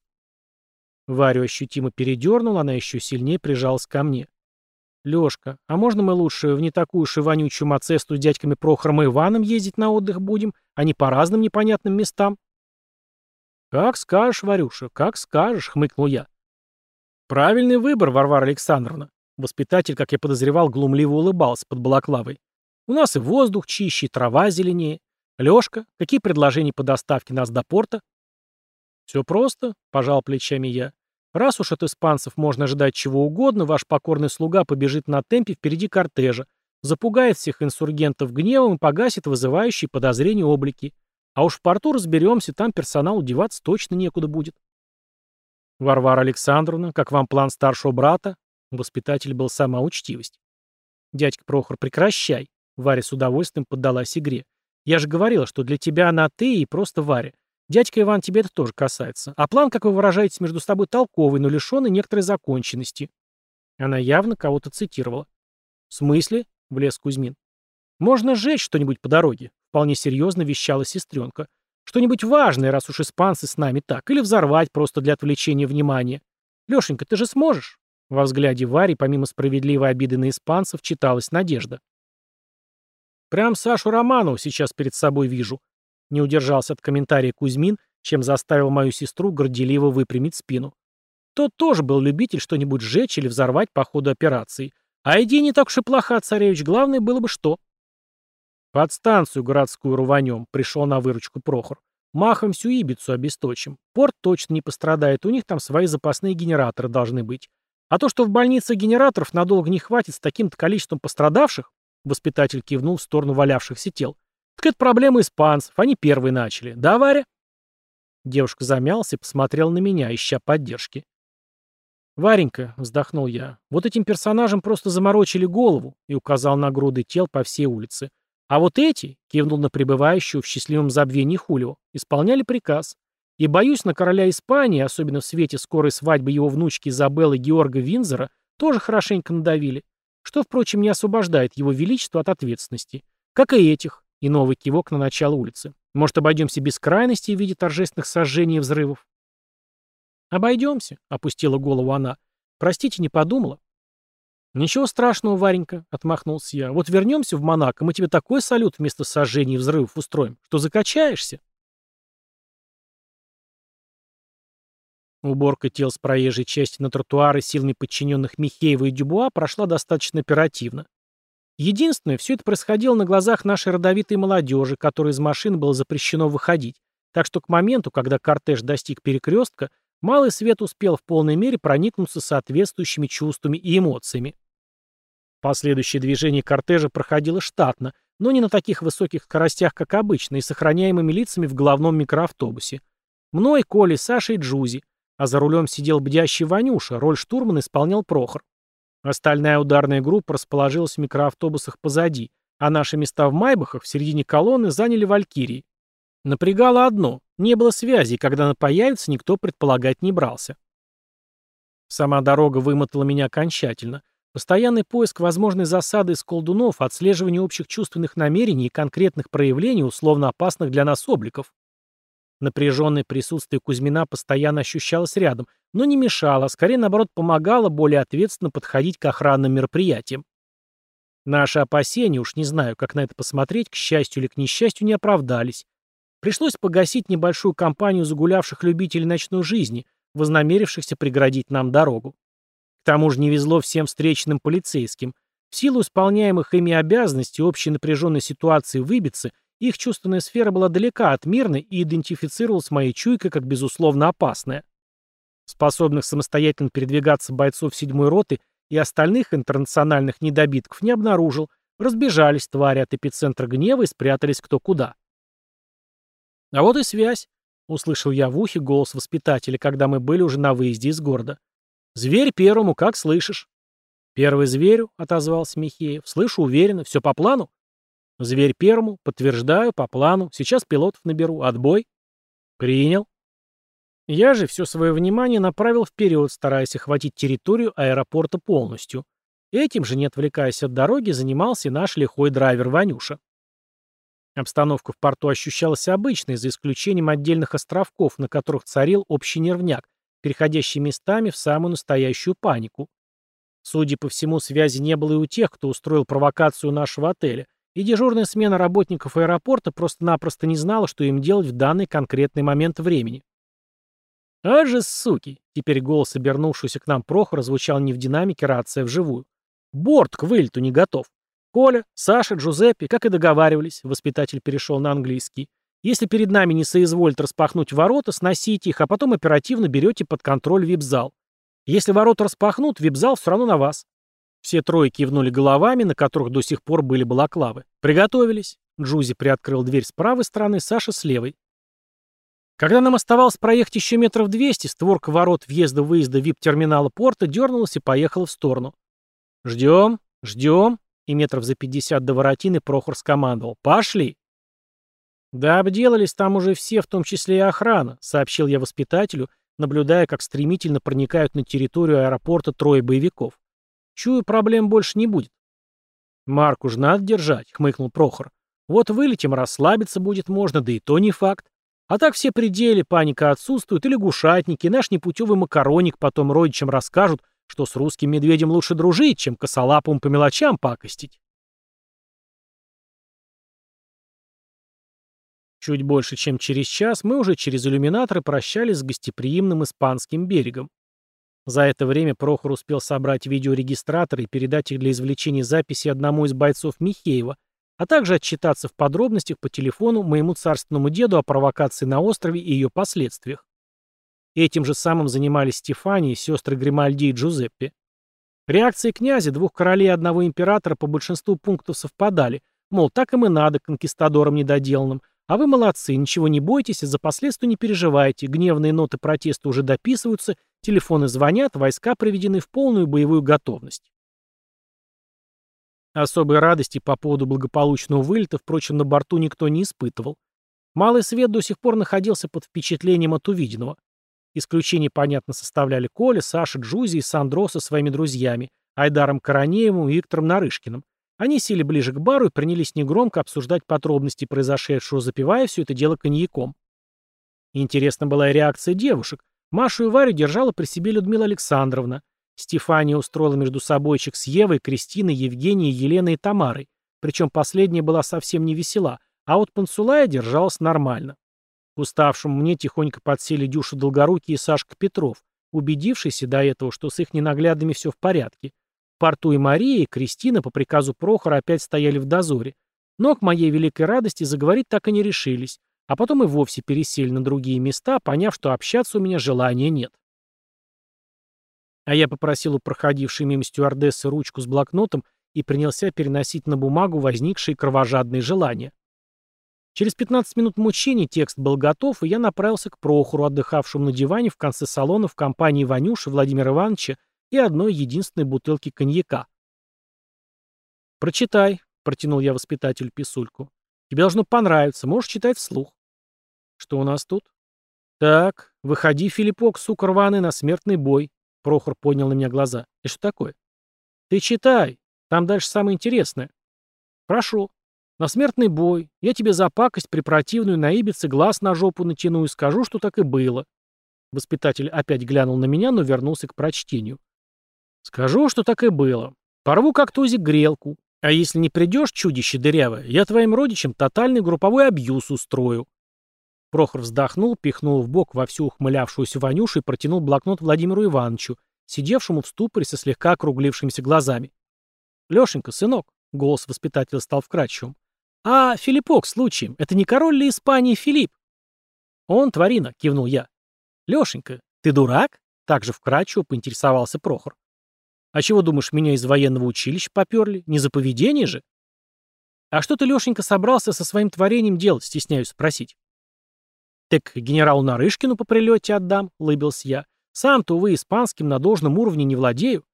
Варю ощутимо передернул, она еще сильнее прижалась ко мне. «Лешка, а можно мы лучше в не такую вонючую Мацесту с дядьками Прохором и Иваном ездить на отдых будем, а не по разным непонятным местам?» «Как скажешь, Варюша, как скажешь», — хмыкнул я. «Правильный выбор, Варвара Александровна. Воспитатель, как я подозревал, глумливо улыбался под балаклавой. У нас и воздух чище, и трава зеленее. Лёшка, какие предложения по доставке нас до порта? Все просто, пожал плечами я. Раз уж от испанцев можно ожидать чего угодно, ваш покорный слуга побежит на темпе впереди кортежа, запугает всех инсургентов гневом и погасит вызывающие подозрения облики. А уж в порту разберемся, там персоналу деваться точно некуда будет. Варвара Александровна, как вам план старшего брата? Воспитатель был сама учтивость. «Дядька Прохор, прекращай!» Варя с удовольствием поддалась игре. «Я же говорила, что для тебя она ты и просто Варя. Дядька Иван, тебе это тоже касается. А план, как вы выражаетесь, между собой толковый, но лишенный некоторой законченности». Она явно кого-то цитировала. «В смысле?» — влез Кузьмин. «Можно сжечь что-нибудь по дороге», — вполне серьезно вещала сестренка. «Что-нибудь важное, раз уж испанцы с нами так, или взорвать просто для отвлечения внимания. Лешенька, ты же сможешь?» Во взгляде Вари, помимо справедливой обиды на испанцев, читалась надежда. «Прям Сашу Романову сейчас перед собой вижу», — не удержался от комментария Кузьмин, чем заставил мою сестру горделиво выпрямить спину. Тот тоже был любитель что-нибудь сжечь или взорвать по ходу операции. А идея не так уж и плоха, царевич, главное было бы что. Под станцию городскую рванем, пришел на выручку Прохор. Махом всю Ибицу обесточим. Порт точно не пострадает, у них там свои запасные генераторы должны быть. А то, что в больнице генераторов надолго не хватит с таким-то количеством пострадавших, воспитатель кивнул в сторону валявшихся тел, так это проблема испанцев, они первые начали. Да, Варя? Девушка замялась и посмотрела на меня, ища поддержки. «Варенька», — вздохнул я, — «вот этим персонажам просто заморочили голову», и указал на груды тел по всей улице. «А вот эти», — кивнул на пребывающую в счастливом забвении Хулио, — исполняли приказ. И боюсь, на короля Испании, особенно в свете скорой свадьбы его внучки Изабеллы Георга Винзера, тоже хорошенько надавили, что, впрочем, не освобождает его величество от ответственности. Как и этих, и новый кивок на начало улицы. Может, обойдемся без крайности в виде торжественных сожжений и взрывов? «Обойдемся», — опустила голову она. «Простите, не подумала». «Ничего страшного, Варенька», — отмахнулся я. «Вот вернемся в Монако, мы тебе такой салют вместо сожжений и взрывов устроим, что закачаешься». Уборка тел с проезжей части на тротуары силами подчиненных Михеева и Дюбуа прошла достаточно оперативно. Единственное, все это происходило на глазах нашей родовитой молодежи, которой из машин было запрещено выходить, так что к моменту, когда кортеж достиг перекрестка, малый свет успел в полной мере проникнуться соответствующими чувствами и эмоциями. Последующее движение кортежа проходило штатно, но не на таких высоких скоростях, как обычно, и сохраняемыми лицами в главном микроавтобусе. Мной, Колей, Сашей и Джузи, а за рулем сидел бдящий Ванюша, роль штурмана исполнял Прохор. Остальная ударная группа расположилась в микроавтобусах позади, а наши места в Майбахах в середине колонны заняли Валькирии. Напрягало одно – не было связи, и когда она появится, никто предполагать не брался. Сама дорога вымотала меня окончательно. Постоянный поиск возможной засады из колдунов, отслеживание общих чувственных намерений и конкретных проявлений условно опасных для нас обликов. Напряженное присутствие Кузьмина постоянно ощущалось рядом, но не мешало, скорее, наоборот, помогало более ответственно подходить к охранным мероприятиям. Наши опасения, уж не знаю, как на это посмотреть, к счастью или к несчастью, не оправдались. Пришлось погасить небольшую компанию загулявших любителей ночной жизни, вознамерившихся преградить нам дорогу. К тому же не везло всем встреченным полицейским. В силу исполняемых ими обязанностей общей напряженной ситуации выбиться, их чувственная сфера была далека от мирной и идентифицировалась моей чуйкой как безусловно опасная. Способных самостоятельно передвигаться бойцов седьмой роты и остальных интернациональных недобитков не обнаружил, разбежались твари от эпицентра гнева и спрятались кто куда. А вот и связь, услышал я в ухе голос воспитателя, когда мы были уже на выезде из города. «Зверь первому, как слышишь?» «Первый зверю», — отозвался Михеев. «Слышу уверенно. Все по плану?» «Зверь первому. Подтверждаю, по плану. Сейчас пилотов наберу. Отбой». «Принял». Я же все свое внимание направил вперед, стараясь охватить территорию аэропорта полностью. Этим же, не отвлекаясь от дороги, занимался наш лихой драйвер Ванюша. Обстановка в порту ощущалась обычной, за исключением отдельных островков, на которых царил общий нервняк, переходящий местами в самую настоящую панику. Судя по всему, связи не было и у тех, кто устроил провокацию нашего отеля, и дежурная смена работников аэропорта просто-напросто не знала, что им делать в данный конкретный момент времени. «А же, суки!» — теперь голос, обернувшийся к нам Прохора, звучал не в динамике, рация вживую. «Борт к вылету не готов. Коля, Саша, Джузеппе, как и договаривались», — воспитатель перешел на английский. Если перед нами не соизволит распахнуть ворота, сносите их, а потом оперативно берете под контроль вип-зал. Если ворота распахнут, вип-зал все равно на вас. Все трое кивнули головами, на которых до сих пор были балаклавы. Приготовились. Джузи приоткрыл дверь с правой стороны, Саша с левой. Когда нам оставалось проехать еще метров двести, створка ворот въезда-выезда вип-терминала порта дернулась и поехала в сторону. «Ждем, ждем», и метров за пятьдесят до воротины Прохор скомандовал. «Пошли!» «Да обделались там уже все, в том числе и охрана», — сообщил я воспитателю, наблюдая, как стремительно проникают на территорию аэропорта трое боевиков. «Чую, проблем больше не будет». «Марку ж надо держать», — хмыкнул Прохор. «Вот вылетим, расслабиться будет можно, да и то не факт. А так все пределы, паника отсутствует, и лягушатники, наш непутевый макароник потом родичам расскажут, что с русским медведем лучше дружить, чем косолапым по мелочам пакостить». Чуть больше, чем через час, мы уже через иллюминаторы прощались с гостеприимным испанским берегом. За это время Прохор успел собрать видеорегистратор и передать их для извлечения записи одному из бойцов Михеева, а также отчитаться в подробностях по телефону моему царственному деду о провокации на острове и ее последствиях. Этим же самым занимались Стефания, сестры Гримальди и Джузеппе. Реакции князя, двух королей и одного императора по большинству пунктов совпадали, мол, так им и надо конкистадорам недоделанным, а вы молодцы, ничего не бойтесь, за последствия не переживайте, гневные ноты протеста уже дописываются, телефоны звонят, войска приведены в полную боевую готовность. Особой радости по поводу благополучного вылета, впрочем, на борту никто не испытывал. Малый свет до сих пор находился под впечатлением от увиденного. Исключение, понятно, составляли Коля, Саша, Джузи и Сандро со своими друзьями, Айдаром Коронеевым и Виктором Нарышкиным. Они сели ближе к бару и принялись негромко обсуждать подробности произошедшего, запивая все это дело коньяком. Интересна была и реакция девушек. Машу и Варю держала при себе Людмила Александровна. Стефания устроила между собойчик с Евой, Кристиной, Евгенией, Еленой и Тамарой. Причем последняя была совсем не весела, а вот Пансулая держалась нормально. К уставшему мне тихонько подсели Дюша Долгорукий и Сашка Петров, убедившийся до этого, что с их ненаглядными все в порядке. аэропорту и Мария, и Кристина по приказу Прохора опять стояли в дозоре. Но к моей великой радости заговорить так и не решились, а потом и вовсе пересели на другие места, поняв, что общаться у меня желания нет. А я попросил у проходившей мимо стюардессы ручку с блокнотом и принялся переносить на бумагу возникшие кровожадные желания. Через 15 минут мучений текст был готов, и я направился к Прохору, отдыхавшему на диване в конце салона в компании Ванюши, Владимира Ивановича и одной единственной бутылки коньяка. «Прочитай», — протянул я воспитателю писульку. «Тебе должно понравиться, можешь читать вслух». «Что у нас тут?» «Так, выходи, Филиппок, сука рваный, на смертный бой», — Прохор поднял на меня глаза. «И что такое?» «Ты читай, там дальше самое интересное». «Прошу», на смертный бой. Я тебе за пакость препротивную на ибице глаз на жопу натяну и скажу, что так и было. Воспитатель опять глянул на меня, но вернулся к прочтению. Скажу, что так и было. Порву как тузик грелку. А если не придешь, чудище дырявое, я твоим родичам тотальный групповой абьюз устрою. Прохор вздохнул, пихнул в бок во всю ухмылявшуюся Ванюшу и протянул блокнот Владимиру Ивановичу, сидевшему в ступоре со слегка округлившимися глазами. «Лешенька, сынок», — голос воспитателя стал вкрадчивым, «А Филиппок случаем, это не король ли Испании Филипп?» «Он, тварина», — кивнул я. «Лешенька, ты дурак?» — также вкратчиво поинтересовался Прохор. «А чего, думаешь, меня из военного училища поперли? Не за поведение же?» «А что ты, Лешенька, собрался со своим творением делать?» — стесняюсь спросить. «Так генералу Нарышкину по прилете отдам», — лыбился я. «Сам-то, увы, испанским на должном уровне не владею.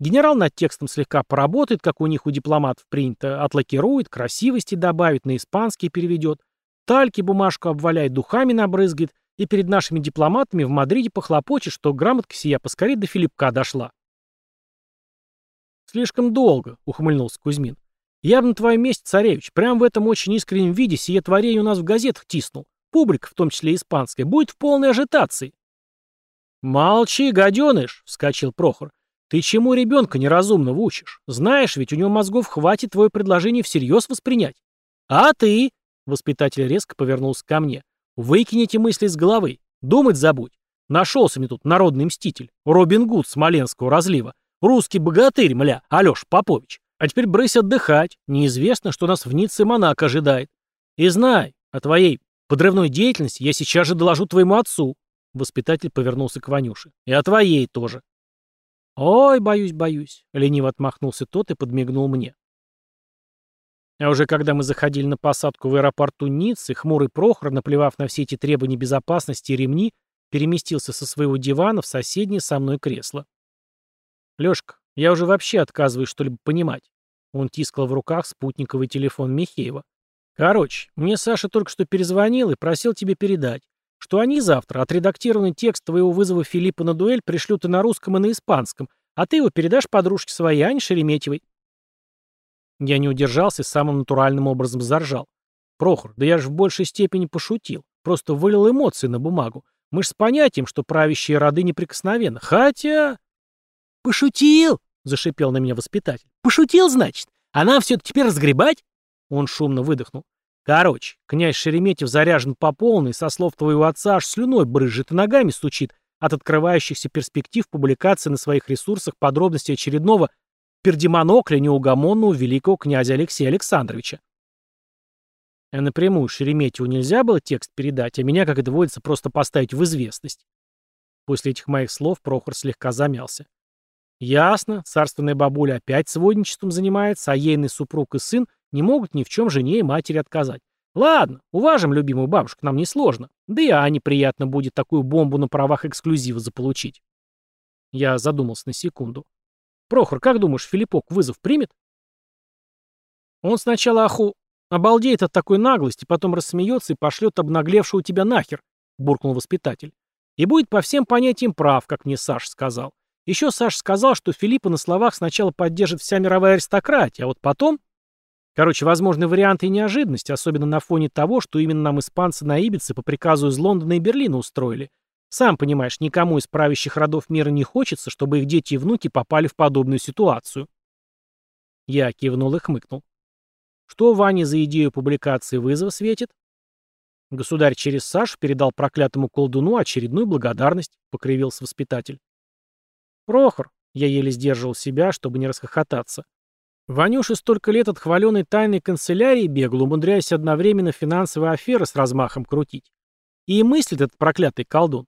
Генерал над текстом слегка поработает, как у них у дипломатов принято, отлакирует, красивости добавит, на испанский переведет, тальки бумажку обваляет, духами набрызгает, и перед нашими дипломатами в Мадриде похлопочет, что грамотка сия поскорее до Филиппка дошла. «Слишком долго», — ухмыльнулся Кузьмин. «Я бы на твоем месте, царевич, прямо в этом очень искреннем виде сие творение у нас в газетах тиснул. Публика, в том числе испанская, будет в полной ажитации». «Молчи, гаденыш!» — вскочил Прохор. Ты чему ребенка неразумного учишь? Знаешь, ведь у него мозгов хватит твое предложение всерьез воспринять. А ты, воспитатель резко повернулся ко мне, выкинь эти мысли с головы, думать забудь. Нашелся мне тут народный мститель, Робин Гуд Смоленского разлива, русский богатырь, мля, Алеш Попович. А теперь брысь отдыхать, неизвестно, что нас в Ницце Монако ожидает. И знай, о твоей подрывной деятельности я сейчас же доложу твоему отцу. Воспитатель повернулся к Ванюше. И о твоей тоже. «Ой, боюсь, боюсь», — лениво отмахнулся тот и подмигнул мне. А уже когда мы заходили на посадку в аэропорту Ниццы, хмурый Прохор, наплевав на все эти требования безопасности и ремни, переместился со своего дивана в соседнее со мной кресло. «Лёшка, я уже вообще отказываюсь что-либо понимать». Он тискал в руках спутниковый телефон Михеева. «Короче, мне Саша только что перезвонил и просил тебе передать, что они завтра отредактированный текст твоего вызова Филиппа на дуэль пришлют и на русском, и на испанском, а ты его передашь подружке своей, Ане Шереметьевой. Я не удержался и самым натуральным образом заржал. Прохор, да я же в большей степени пошутил. Просто вылил эмоции на бумагу. Мы ж с понятием, что правящие роды неприкосновенны. Хотя... «Пошутил!» — зашипел на меня воспитатель. «Пошутил, значит? А нам все это теперь разгребать?» Он шумно выдохнул. Короче, князь Шереметьев заряжен по полной, со слов твоего отца аж слюной брызжет и ногами стучит от открывающихся перспектив публикации на своих ресурсах подробностей очередного пердемонокля неугомонного великого князя Алексея Александровича. А напрямую Шереметьеву нельзя было текст передать, а меня, как это водится, просто поставить в известность. После этих моих слов Прохор слегка замялся. Ясно, царственная бабуля опять сводничеством занимается, а ейный супруг и сын не могут ни в чем жене и матери отказать. Ладно, уважим любимую бабушку, нам не сложно. Да и Ане приятно будет такую бомбу на правах эксклюзива заполучить. Я задумался на секунду. Прохор, как думаешь, Филиппок вызов примет? Он сначала оху... обалдеет от такой наглости, потом рассмеется и пошлет обнаглевшего тебя нахер, буркнул воспитатель. И будет по всем понятиям прав, как мне Саш сказал. Еще Саш сказал, что Филиппа на словах сначала поддержит вся мировая аристократия, а вот потом... Короче, возможны варианты и неожиданности, особенно на фоне того, что именно нам испанцы на Ибице по приказу из Лондона и Берлина устроили. Сам понимаешь, никому из правящих родов мира не хочется, чтобы их дети и внуки попали в подобную ситуацию. Я кивнул и хмыкнул. Что Ване за идею публикации вызова светит? Государь через Сашу передал проклятому колдуну очередную благодарность, покривился воспитатель. Прохор, Я еле сдерживал себя, чтобы не расхохотаться. Ванюша столько лет от хваленой тайной канцелярии бегал, умудряясь одновременно финансовые аферы с размахом крутить. И мыслит этот проклятый колдун.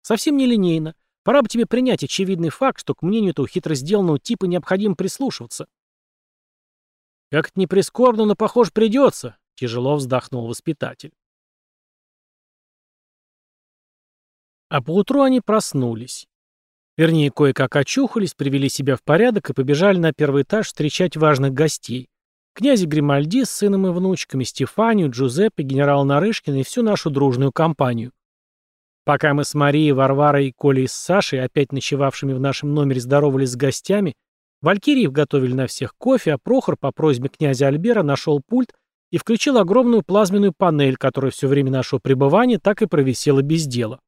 Совсем не линейно. Пора бы тебе принять очевидный факт, что к мнению этого хитро сделанного типа необходимо прислушиваться. Как это не прискорбно, но, похоже, придется, тяжело вздохнул воспитатель. А поутру они проснулись. Вернее, кое-как очухались, привели себя в порядок и побежали на первый этаж встречать важных гостей. Князя Гримальди с сыном и внучками, Стефанию, Джузеппе, генерала Нарышкина и всю нашу дружную компанию. Пока мы с Марией, Варварой, Колей и с Сашей, опять ночевавшими в нашем номере, здоровались с гостями, Валькириев готовили на всех кофе, а Прохор по просьбе князя Альбера нашел пульт и включил огромную плазменную панель, которая все время нашего пребывания так и провисела без дела.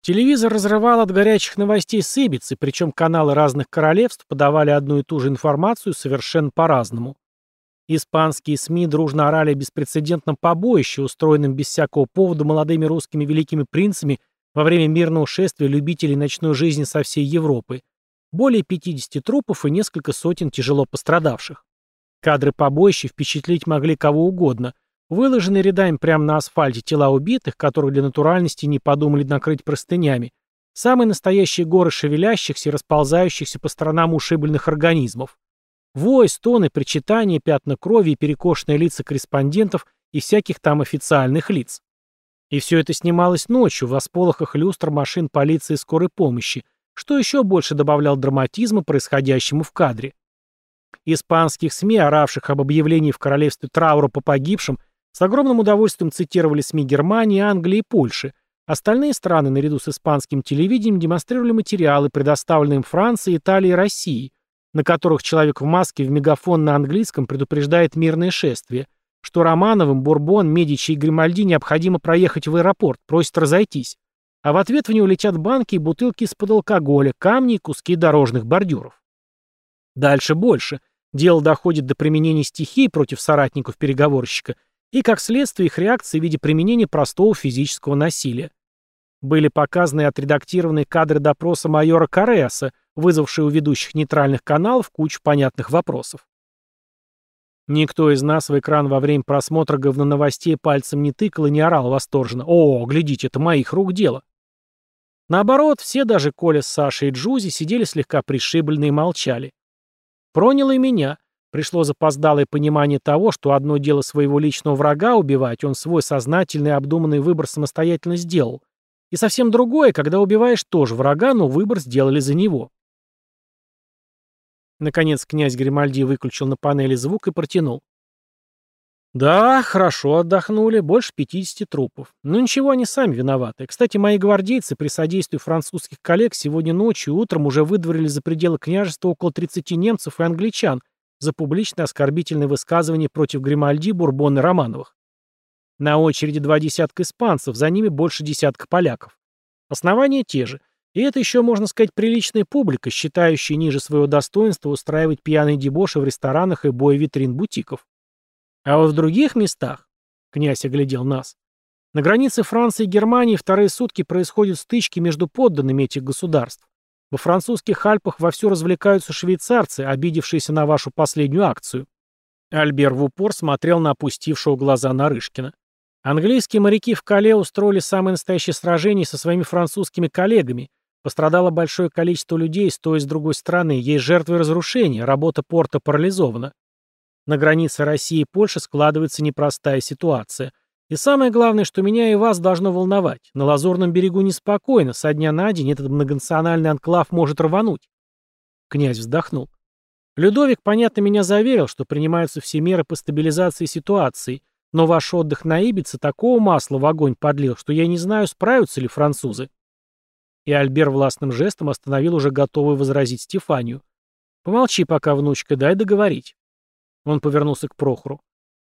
Телевизор разрывал от горячих новостей сыбицы, причем каналы разных королевств подавали одну и ту же информацию совершенно по-разному. Испанские СМИ дружно орали о беспрецедентном побоище, устроенном без всякого повода молодыми русскими великими принцами во время мирного шествия любителей ночной жизни со всей Европы. Более 50 трупов и несколько сотен тяжело пострадавших. Кадры побоища впечатлить могли кого угодно – Выложены рядами прямо на асфальте тела убитых, которых для натуральности не подумали накрыть простынями. Самые настоящие горы шевелящихся и расползающихся по сторонам ушибленных организмов. Вой, стоны, причитания, пятна крови и перекошенные лица корреспондентов и всяких там официальных лиц. И все это снималось ночью, в осполохах люстр машин полиции и скорой помощи, что еще больше добавлял драматизма происходящему в кадре. Испанских СМИ, оравших об объявлении в королевстве траура по погибшим, с огромным удовольствием цитировали СМИ Германии, Англии и Польши. Остальные страны, наряду с испанским телевидением, демонстрировали материалы, предоставленные им Франции, Италии и России, на которых человек в маске в мегафон на английском предупреждает мирное шествие, что Романовым, Бурбон, Медичи и Гримальди необходимо проехать в аэропорт, просят разойтись. А в ответ в него летят банки и бутылки из-под алкоголя, камни и куски дорожных бордюров. Дальше больше. Дело доходит до применения стихий против соратников переговорщика – и, как следствие, их реакции в виде применения простого физического насилия. Были показаны и отредактированные кадры допроса майора Кареаса, вызвавшие у ведущих нейтральных каналов кучу понятных вопросов. Никто из нас в экран во время просмотра говноновостей пальцем не тыкал и не орал восторженно «О, глядите, это моих рук дело!». Наоборот, все, даже Коля с Сашей и Джузи, сидели слегка пришибленные и молчали. Проняло и меня. Пришло запоздалое понимание того, что одно дело своего личного врага убивать, он свой сознательный обдуманный выбор самостоятельно сделал. И совсем другое, когда убиваешь тоже врага, но выбор сделали за него. Наконец князь Гримальди выключил на панели звук и протянул. Да, хорошо отдохнули, больше 50 трупов. Но ничего, они сами виноваты. Кстати, мои гвардейцы при содействии французских коллег сегодня ночью и утром уже выдворили за пределы княжества около 30 немцев и англичан, за публичное оскорбительное высказывание против Гримальди, Бурбона и Романовых. На очереди два десятка испанцев, за ними больше десятка поляков. Основания те же. И это еще, можно сказать, приличная публика, считающая ниже своего достоинства устраивать пьяные дебоши в ресторанах и бой витрин бутиков. А вот в других местах, князь оглядел нас, на границе Франции и Германии вторые сутки происходят стычки между подданными этих государств. Во французских Альпах вовсю развлекаются швейцарцы, обидевшиеся на вашу последнюю акцию. Альбер в упор смотрел на опустившего глаза Нарышкина. Английские моряки в Кале устроили самое настоящее сражение со своими французскими коллегами. Пострадало большое количество людей с той и с другой стороны. Есть жертвы разрушения, работа порта парализована. На границе России и Польши складывается непростая ситуация. И самое главное, что меня и вас должно волновать. На Лазурном берегу неспокойно, со дня на день этот многонациональный анклав может рвануть. Князь вздохнул. Людовик, понятно, меня заверил, что принимаются все меры по стабилизации ситуации, но ваш отдых на Ибице такого масла в огонь подлил, что я не знаю, справятся ли французы. И Альбер властным жестом остановил уже готовый возразить Стефанию. «Помолчи пока, внучка, дай договорить». Он повернулся к Прохору.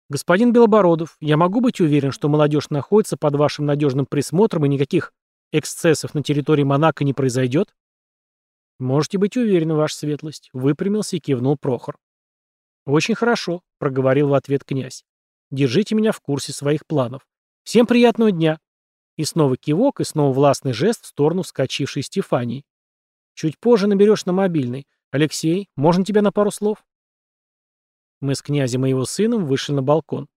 «Господин Белобородов, я могу быть уверен, что молодежь находится под вашим надежным присмотром и никаких эксцессов на территории Монако не произойдет?» «Можете быть уверены, ваша светлость», — выпрямился и кивнул Прохор. «Очень хорошо», — проговорил в ответ князь. «Держите меня в курсе своих планов. Всем приятного дня!» И снова кивок, и снова властный жест в сторону вскочившей Стефании. Чуть позже наберешь на мобильный. Алексей, можно тебя на пару слов?» Мы с князем и его сыном вышли на балкон.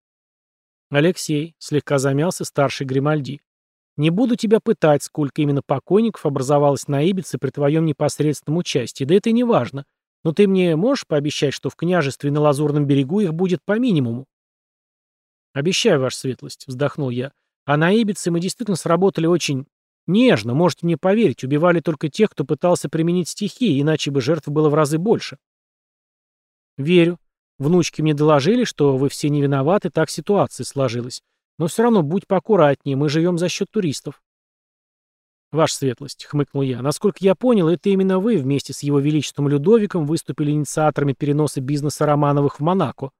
«Алексей», — слегка замялся старший Гримальди, — «не буду тебя пытать, сколько именно покойников образовалось на Ибице при твоем непосредственном участии, да это и не важно. Но ты мне можешь пообещать, что в княжестве на Лазурном берегу их будет по минимуму?» «Обещаю, ваша светлость», — вздохнул я. «А на Ибице мы действительно сработали очень нежно, можете мне поверить, убивали только тех, кто пытался применить стихии, иначе бы жертв было в разы больше». «Верю. Внучки мне доложили, что вы все не виноваты, так ситуация сложилась. Но все равно будь поаккуратнее, мы живем за счет туристов». «Ваша светлость», — хмыкнул я, — «насколько я понял, это именно вы вместе с его величеством Людовиком выступили инициаторами переноса бизнеса Романовых в Монако.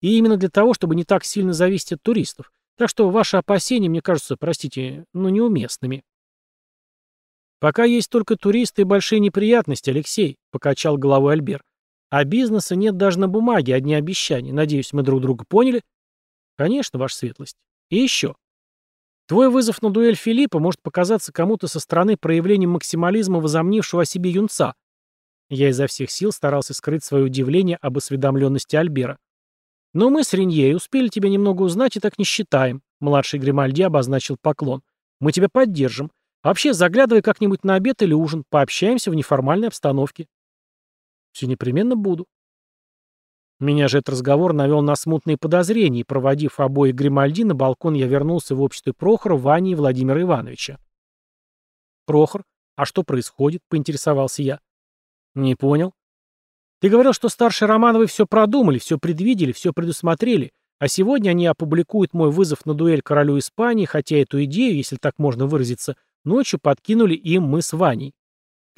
И именно для того, чтобы не так сильно зависеть от туристов. Так что ваши опасения, мне кажутся, простите, ну, неуместными. «Пока есть только туристы и большие неприятности, Алексей», — покачал головой Альбер. «А бизнеса нет даже на бумаге, одни обещания. Надеюсь, мы друг друга поняли?» «Конечно, ваша светлость. И еще. Твой вызов на дуэль Филиппа может показаться кому-то со стороны проявлением максимализма возомнившего о себе юнца». Я изо всех сил старался скрыть свое удивление об осведомленности Альбера. «Но мы с Ренье успели тебя немного узнать и так не считаем», — младший Гримальди обозначил поклон. «Мы тебя поддержим. Вообще, заглядывай как-нибудь на обед или ужин, пообщаемся в неформальной обстановке». «Все непременно буду». Меня же этот разговор навел на смутные подозрения, и, проводив обоих Гримальди на балкон, я вернулся в обществе Прохора, Вани и Владимира Ивановича. «Прохор, а что происходит?» — поинтересовался я. «Не понял». Ты говорил, что старшие Романовы все продумали, все предвидели, все предусмотрели, а сегодня они опубликуют мой вызов на дуэль королю Испании, хотя эту идею, если так можно выразиться, ночью подкинули им мы с Ваней.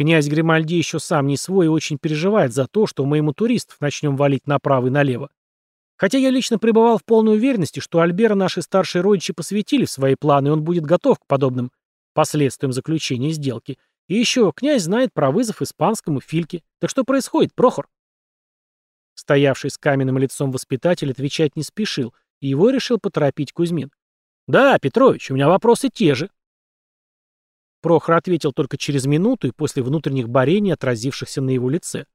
Князь Гримальди еще сам не свой и очень переживает за то, что мы ему туристов начнем валить направо и налево. Хотя я лично пребывал в полной уверенности, что Альбера наши старшие родичи посвятили в свои планы, и он будет готов к подобным последствиям заключения сделки. И еще князь знает про вызов испанскому Фильке. Так что происходит, Прохор? Стоявший с каменным лицом воспитатель отвечать не спешил, и его решил поторопить Кузьмин. «Да, Петрович, у меня вопросы те же». Прохор ответил только через минуту и после внутренних борений, отразившихся на его лице.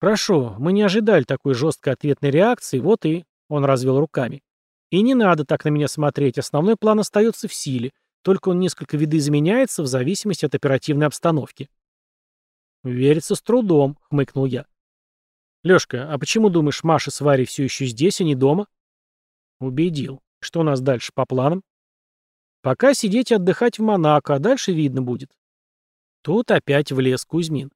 «Хорошо, мы не ожидали такой жесткой ответной реакции, вот и...» Он развел руками. «И не надо так на меня смотреть, основной план остается в силе. Только он несколько видоизменяется в зависимости от оперативной обстановки. «Верится с трудом», — хмыкнул я. «Лёшка, а почему думаешь, Маша с Варей все еще здесь, а не дома?» «Убедил. Что у нас дальше по планам?» «Пока сидеть и отдыхать в Монако, а дальше видно будет». Тут опять влез Кузьмин.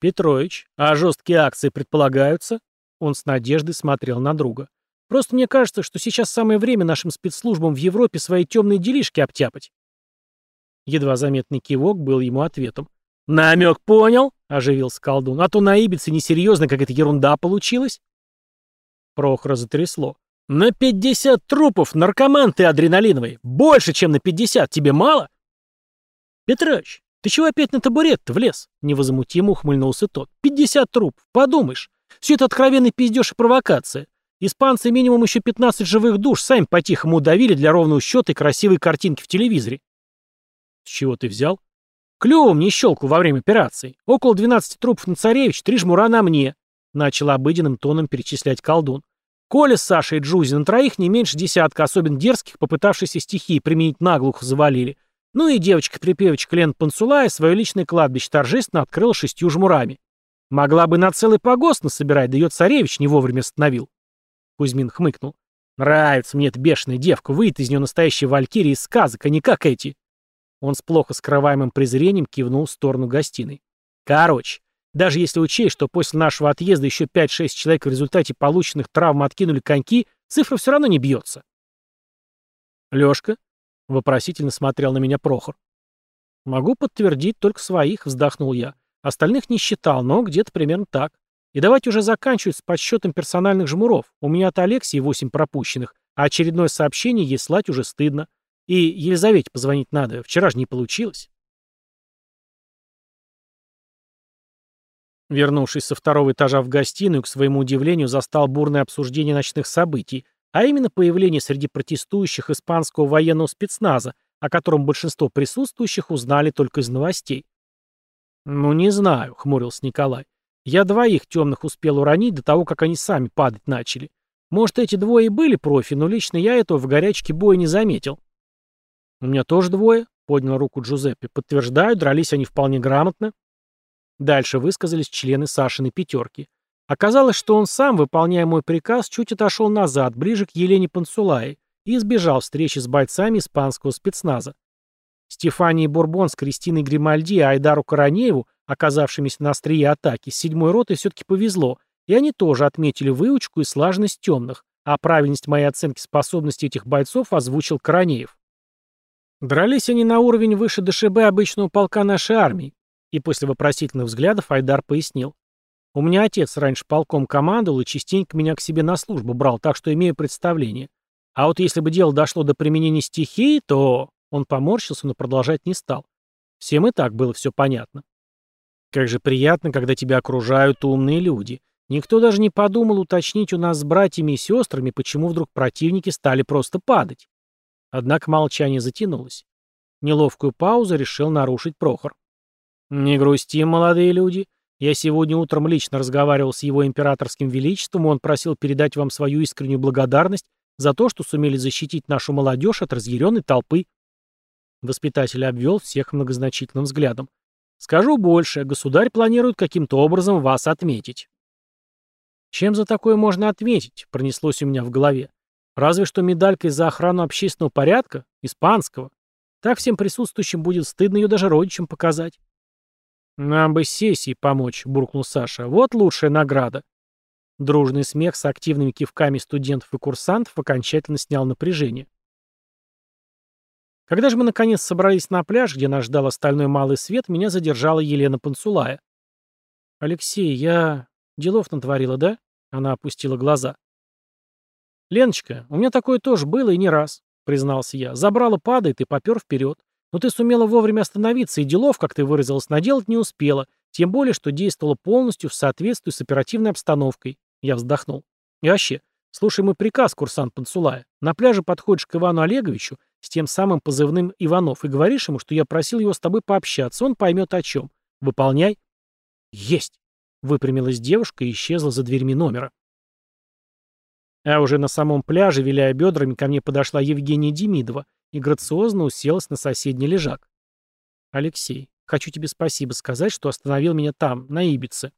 «Петрович, а жесткие акции предполагаются?» Он с надеждой смотрел на друга. «Просто мне кажется, что сейчас самое время нашим спецслужбам в Европе свои темные делишки обтяпать». Едва заметный кивок был ему ответом. «Намек понял?» — оживился колдун. «А то на несерьезно какая-то ерунда получилась». Прохора затрясло. «На пятьдесят трупов, наркоман ты адреналиновый! Больше, чем на пятьдесят! Тебе мало?» «Петрович, ты чего опять на табурет-то влез?» — невозмутимо ухмыльнулся тот. «Пятьдесят трупов! Подумаешь! Все это откровенный пиздеж и провокация. Испанцы минимум еще пятнадцать живых душ сами по-тихому удавили для ровного счета и красивой картинки в телевизоре. С чего ты взял? Клювом не щелкал во время операции. Около 12 трупов на царевич, три жмура на мне. Начал обыденным тоном перечислять колдун. Коля с Сашей и Джузи на троих не меньше десятка, особенно дерзких, попытавшихся стихии применить наглухо завалили. Ну и девочка-припевочка Лен Пансулая свое личное кладбище торжественно открыла шестью жмурами. Могла бы на целый погост насобирать, да ее царевич не вовремя остановил. Кузьмин хмыкнул. Нравится мне эта бешеная девка, выйдет из нее настоящая валькирия из сказок, а не как эти. Он с плохо скрываемым презрением кивнул в сторону гостиной. «Короче, даже если учесть, что после нашего отъезда еще 5-6 человек в результате полученных травм откинули коньки, цифра все равно не бьется». «Лешка?» — вопросительно смотрел на меня Прохор. «Могу подтвердить только своих», — вздохнул я. «Остальных не считал, но где-то примерно так. И давайте уже заканчивать с подсчетом персональных жмуров. У меня от Алексии 8 пропущенных, а очередное сообщение ей слать уже стыдно. И Елизавете позвонить надо. Вчера же не получилось. Вернувшись со второго этажа в гостиную, к своему удивлению, застал бурное обсуждение ночных событий, а именно появление среди протестующих испанского военного спецназа, о котором большинство присутствующих узнали только из новостей. «Ну, не знаю», — хмурился Николай. «Я двоих темных успел уронить до того, как они сами падать начали. Может, эти двое и были профи, но лично я этого в горячке боя не заметил». «У меня тоже двое», — поднял руку Джузеппе. «Подтверждаю, дрались они вполне грамотно». Дальше высказались члены Сашиной пятерки. Оказалось, что он сам, выполняя мой приказ, чуть отошел назад, ближе к Елене Пансулае, и избежал встречи с бойцами испанского спецназа. Стефании Бурбон с Кристиной Гримальди и Айдару Коронееву, оказавшимися на острие атаки, с седьмой ротой все-таки повезло, и они тоже отметили выучку и слаженность темных, а правильность моей оценки способностей этих бойцов озвучил Коронеев. Дрались они на уровень выше ДШБ обычного полка нашей армии, и после вопросительных взглядов Айдар пояснил. У меня отец раньше полком командовал и частенько меня к себе на службу брал, так что имею представление. А вот если бы дело дошло до применения стихии, то... Он поморщился, но продолжать не стал. Всем и так было все понятно. Как же приятно, когда тебя окружают умные люди. Никто даже не подумал уточнить у нас с братьями и сестрами, почему вдруг противники стали просто падать. Однако молчание затянулось. Неловкую паузу решил нарушить Прохор. «Не грусти, молодые люди. Я сегодня утром лично разговаривал с его императорским величеством, и он просил передать вам свою искреннюю благодарность за то, что сумели защитить нашу молодежь от разъяренной толпы. Воспитатель обвел всех многозначительным взглядом. Скажу больше, государь планирует каким-то образом вас отметить. Чем за такое можно отметить, пронеслось у меня в голове. Разве что медалькой за охрану общественного порядка, испанского. Так всем присутствующим будет стыдно ее даже родичам показать. «Нам бы сессии помочь», — буркнул Саша. «Вот лучшая награда». Дружный смех с активными кивками студентов и курсантов окончательно снял напряжение. Когда же мы наконец собрались на пляж, где нас ждал остальной малый свет, меня задержала Елена Панцулая. «Алексей, я... делов натворила, да?» Она опустила глаза. «Леночка, у меня такое тоже было и не раз», — признался я. «Забрала падает и попер вперед. Но ты сумела вовремя остановиться, и делов, как ты выразилась, наделать не успела, тем более, что действовала полностью в соответствии с оперативной обстановкой. Я вздохнул. И вообще, слушай мой приказ, курсант Панцулая. На пляже подходишь к Ивану Олеговичу с тем самым позывным Иванов и говоришь ему, что я просил его с тобой пообщаться, он поймет о чем. Выполняй. Есть. Выпрямилась девушка и исчезла за дверьми номера. А уже на самом пляже, виляя бедрами, ко мне подошла Евгения Демидова и грациозно уселась на соседний лежак. «Алексей, хочу тебе спасибо сказать, что остановил меня там, на Ибице».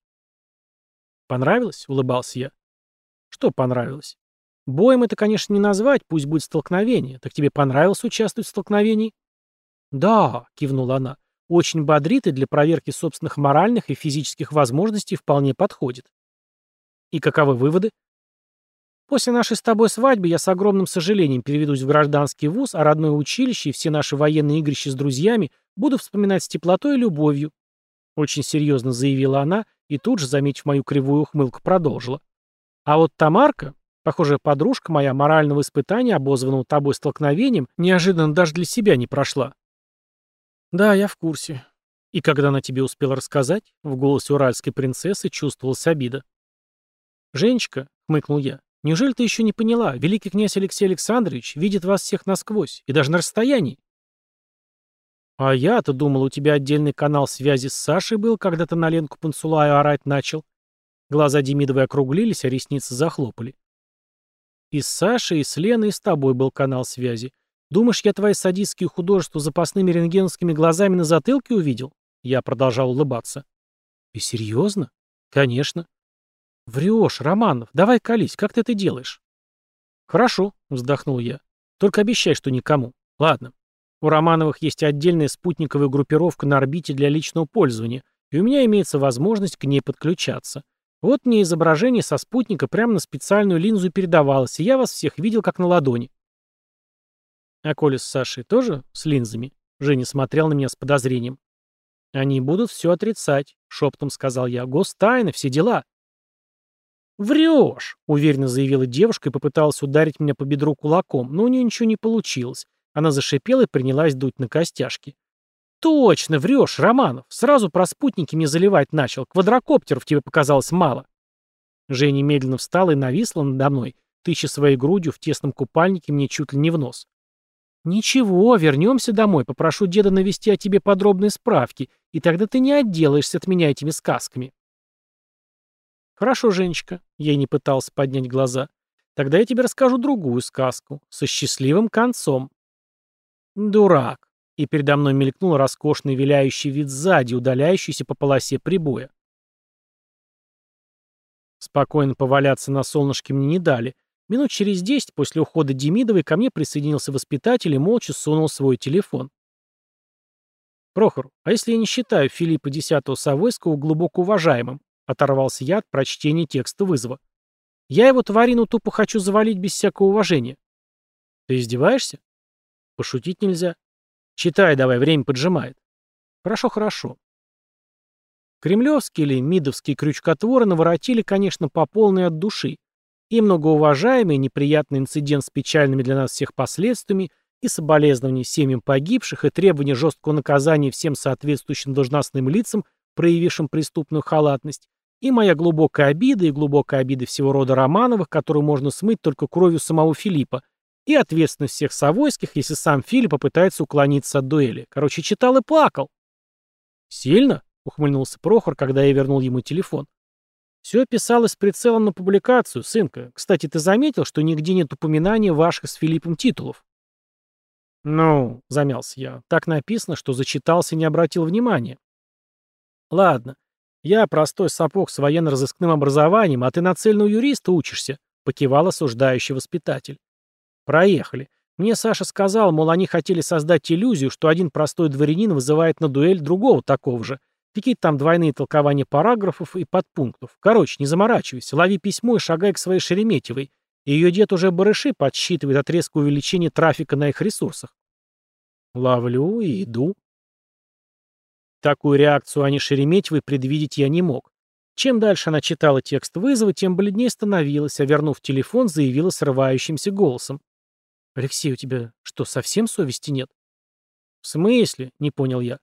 «Понравилось?» — улыбался я. «Что понравилось?» «Боем это, конечно, не назвать, пусть будет столкновение. Так тебе понравилось участвовать в столкновении?» «Да», — кивнула она, — «очень бодрит и для проверки собственных моральных и физических возможностей вполне подходит». «И каковы выводы?» После нашей с тобой свадьбы я с огромным сожалением переведусь в гражданский вуз, а родное училище и все наши военные игрища с друзьями буду вспоминать с теплотой и любовью. Очень серьезно заявила она и тут же, заметив мою кривую ухмылку, продолжила. А вот Тамарка, похоже, подружка моя морального испытания, обозванного тобой столкновением, неожиданно даже для себя не прошла. Да, я в курсе. И когда она тебе успела рассказать, в голосе уральской принцессы чувствовалась обида. «Женечка», — хмыкнул я, Неужели ты еще не поняла? Великий князь Алексей Александрович видит вас всех насквозь, и даже на расстоянии. А я-то думал, у тебя отдельный канал связи с Сашей был, когда ты на Ленку Пансулаю орать начал. Глаза Демидовой округлились, а ресницы захлопали. И с Сашей, и с Леной, и с тобой был канал связи. Думаешь, я твои садистские художества запасными рентгеновскими глазами на затылке увидел? Я продолжал улыбаться. И серьезно? Конечно. «Врешь, Романов. Давай колись. Как ты это делаешь?» «Хорошо», — вздохнул я. «Только обещай, что никому. Ладно. У Романовых есть отдельная спутниковая группировка на орбите для личного пользования, и у меня имеется возможность к ней подключаться. Вот мне изображение со спутника прямо на специальную линзу передавалось, и я вас всех видел как на ладони». «А Коля с Сашей тоже с линзами?» Женя смотрел на меня с подозрением. «Они будут все отрицать», — шептом сказал я. «Гостайны, все дела». «Врешь!» — уверенно заявила девушка и попыталась ударить меня по бедру кулаком, но у нее ничего не получилось. Она зашипела и принялась дуть на костяшки. «Точно, врешь, Романов! Сразу про спутники мне заливать начал. Квадрокоптеров тебе показалось мало». Женя медленно встала и нависла надо мной, тыча своей грудью в тесном купальнике мне чуть ли не в нос. Ничего, вернемся домой, попрошу деда навести о тебе подробные справки, и тогда ты не отделаешься от меня этими сказками. Хорошо, Женечка, я не пытался поднять глаза. Тогда я тебе расскажу другую сказку, со счастливым концом. Дурак. И передо мной мелькнул роскошный виляющий вид сзади, удаляющийся по полосе прибоя. Спокойно поваляться на солнышке мне не дали. Минут через десять после ухода Демидовой ко мне присоединился воспитатель и молча сунул свой телефон. «Прохор, а если я не считаю Филиппа Десятого Савойского глубоко уважаемым?» — оторвался я от прочтения текста вызова. «Я его тварину тупо хочу завалить без всякого уважения». «Ты издеваешься?» «Пошутить нельзя». «Читай давай, время поджимает». «Хорошо, хорошо. Кремлевские или мидовские крючкотворы наворотили, конечно, по полной от души. И многоуважаемый неприятный инцидент с печальными для нас всех последствиями и соболезнования семьям погибших и требования жесткого наказания всем соответствующим должностным лицам, проявившим преступную халатность, и моя глубокая обида и глубокая обида всего рода Романовых, которую можно смыть только кровью самого Филиппа, и ответственность всех Савойских, если сам Филипп попытается уклониться от дуэли. Короче, читал и плакал. Сильно? — ухмыльнулся Прохор, когда я вернул ему телефон. «Все писалось с прицелом на публикацию, сынка. Кстати, ты заметил, что нигде нет упоминания ваших с Филиппом титулов?» «Ну», — замялся я, — «так написано, что зачитался и не обратил внимания». «Ладно. Я простой сапог с военно-розыскным образованием, а ты на цельного юриста учишься», — покивал осуждающий воспитатель. «Проехали. Мне Саша сказал, мол, они хотели создать иллюзию, что один простой дворянин вызывает на дуэль другого такого же, Какие-то там двойные толкования параграфов и подпунктов. Короче, не заморачивайся, лови письмо и шагай к своей Шереметьевой. Ее дед уже барыши подсчитывает от резкого увеличения трафика на их ресурсах. Ловлю и иду. Такую реакцию Ани Шереметьевой предвидеть я не мог. Чем дальше она читала текст вызова, тем бледнее становилась, а вернув телефон, заявила срывающимся голосом. «Алексей, у тебя что, совсем совести нет?» «В смысле?» — не понял я.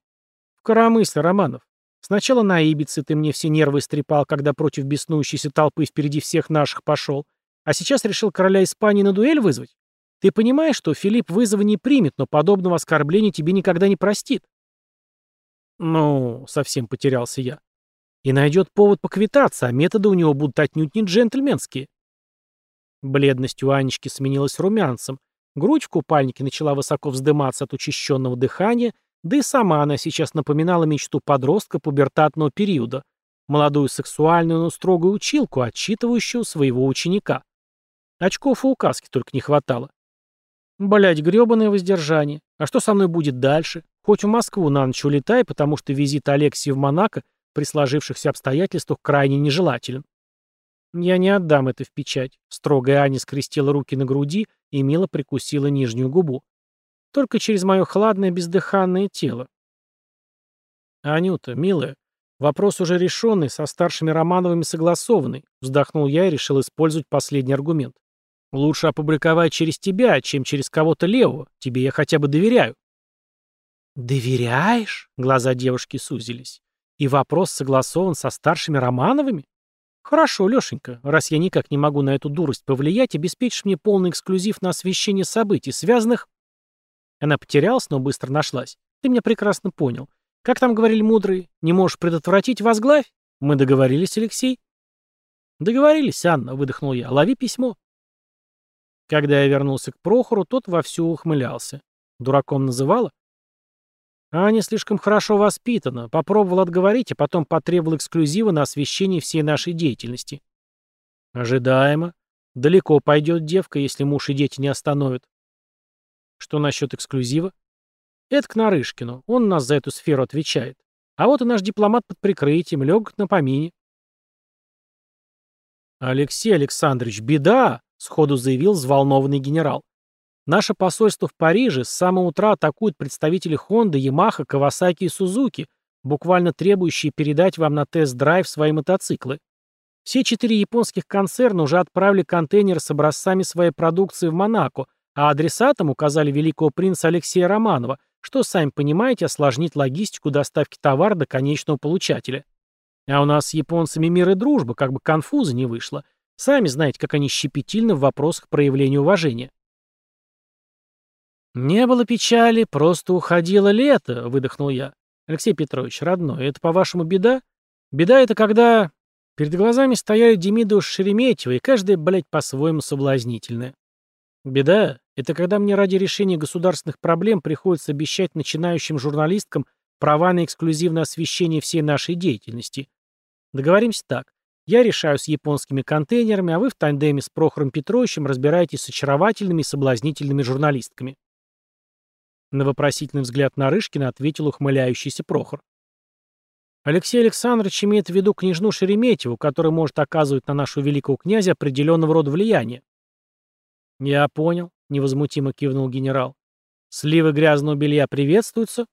«В коромысле, Романов. Сначала на Ибице ты мне все нервы истрепал, когда против беснующейся толпы впереди всех наших пошел. А сейчас решил короля Испании на дуэль вызвать? Ты понимаешь, что Филипп вызова не примет, но подобного оскорбления тебе никогда не простит? Ну, совсем потерялся я. И найдет повод поквитаться, а методы у него будут отнюдь не джентльменские. Бледность у Анечки сменилась румянцем. Грудь в купальнике начала высоко вздыматься от учащенного дыхания, да и сама она сейчас напоминала мечту подростка пубертатного периода, молодую сексуальную, но строгую училку, отчитывающую своего ученика. Очков и указки только не хватало. Блять, грёбаное воздержание. А что со мной будет дальше? Хоть в Москву на ночь улетай, потому что визит Алексии в Монако при сложившихся обстоятельствах крайне нежелателен. Я не отдам это в печать. Строгая Аня скрестила руки на груди и мило прикусила нижнюю губу. Только через мое хладное бездыханное тело. «Анюта, милая, вопрос уже решенный, со старшими Романовыми согласованный», вздохнул я и решил использовать последний аргумент. «Лучше опубликовать через тебя, чем через кого-то левого. Тебе я хотя бы доверяю». «Доверяешь?» — глаза девушки сузились. «И вопрос согласован со старшими Романовыми?» «Хорошо, Лешенька, раз я никак не могу на эту дурость повлиять, обеспечишь мне полный эксклюзив на освещение событий, связанных...» Она потерялась, но быстро нашлась. Ты меня прекрасно понял. Как там говорили мудрые? Не можешь предотвратить, возглавь? Мы договорились, Алексей? Договорились, Анна, выдохнул я. Лови письмо. Когда я вернулся к Прохору, тот вовсю ухмылялся. Дураком называла? Аня слишком хорошо воспитана, попробовал отговорить, а потом потребовал эксклюзива на освещение всей нашей деятельности. Ожидаемо. Далеко пойдет девка, если муж и дети не остановят. Что насчет эксклюзива? Это к Нарышкину. Он нас за эту сферу отвечает. А вот и наш дипломат под прикрытием, лег на помине. Алексей Александрович, беда! Сходу заявил взволнованный генерал. Наше посольство в Париже с самого утра атакуют представители Honda, Yamaha, Kawasaki и Suzuki, буквально требующие передать вам на тест-драйв свои мотоциклы. Все четыре японских концерна уже отправили контейнер с образцами своей продукции в Монако, а адресатом указали великого принца Алексея Романова, что, сами понимаете, осложнит логистику доставки товара до конечного получателя. А у нас с японцами мир и дружба, как бы конфуза не вышло. Сами знаете, как они щепетильны в вопросах проявления уважения. «Не было печали, просто уходило лето», — выдохнул я. «Алексей Петрович, родной, это, по-вашему, беда? Беда — это когда...» Перед глазами стояли Демидов Шереметьева, и каждая, блядь, по-своему соблазнительная. Беда — это когда мне ради решения государственных проблем приходится обещать начинающим журналисткам права на эксклюзивное освещение всей нашей деятельности. Договоримся так. Я решаю с японскими контейнерами, а вы в тандеме с Прохором Петровичем разбираетесь с очаровательными и соблазнительными журналистками. На вопросительный взгляд Нарышкина ответил ухмыляющийся Прохор. Алексей Александрович имеет в виду княжну Шереметьеву, которая может оказывать на нашего великого князя определенного рода влияние. «Я понял», — невозмутимо кивнул генерал. «Сливы грязного белья приветствуются?»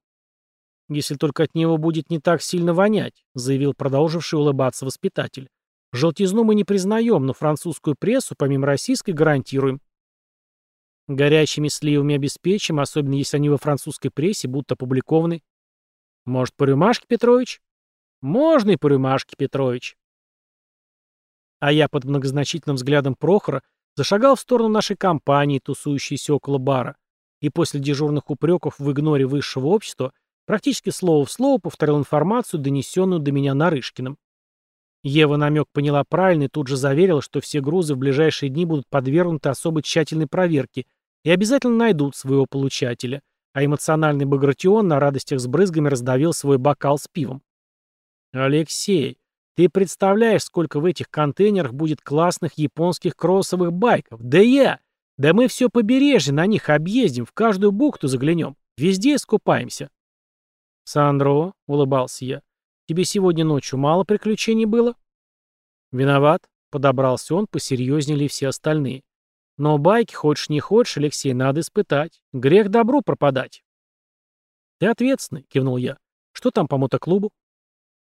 «Если только от него будет не так сильно вонять», — заявил продолживший улыбаться воспитатель. «Желтизну мы не признаем, но французскую прессу, помимо российской, гарантируем». «Горячими сливами обеспечим, особенно если они во французской прессе будут опубликованы». «Может, по рюмашке, Петрович?» «Можно и по рюмашке, Петрович». А я под многозначительным взглядом Прохора Зашагал в сторону нашей компании, тусующейся около бара, и после дежурных упреков в игноре высшего общества практически слово в слово повторил информацию, донесенную до меня Нарышкиным. Ева намек поняла правильно и тут же заверила, что все грузы в ближайшие дни будут подвергнуты особо тщательной проверке и обязательно найдут своего получателя, а эмоциональный Багратион на радостях с брызгами раздавил свой бокал с пивом. «Алексей, ты представляешь, сколько в этих контейнерах будет классных японских кроссовых байков? Да я! Да мы все побережье на них объездим, в каждую бухту заглянем. Везде искупаемся. Сандро, — улыбался я, — тебе сегодня ночью мало приключений было? Виноват, — подобрался он, посерьезнее ли все остальные. Но байки, хочешь не хочешь, Алексей, надо испытать. Грех добру пропадать. Ты ответственный, — кивнул я. Что там по мотоклубу?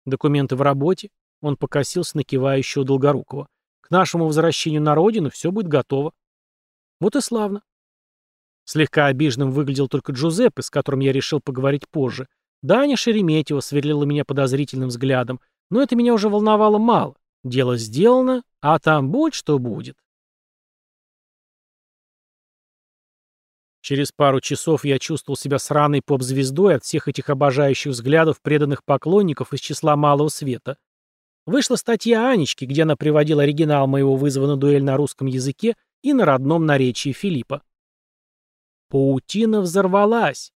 Документы в работе. Он покосился на кивающего Долгорукова. К нашему возвращению на родину все будет готово. Вот и славно. Слегка обиженным выглядел только Джузеппе, с которым я решил поговорить позже. Даня Шереметьева сверлила меня подозрительным взглядом, но это меня уже волновало мало. Дело сделано, а там будь что будет. Через пару часов я чувствовал себя сраной поп-звездой от всех этих обожающих взглядов преданных поклонников из числа малого света. Вышла статья Анечки, где она приводила оригинал моего вызова на дуэль на русском языке и на родном наречии Филиппа. Паутина взорвалась.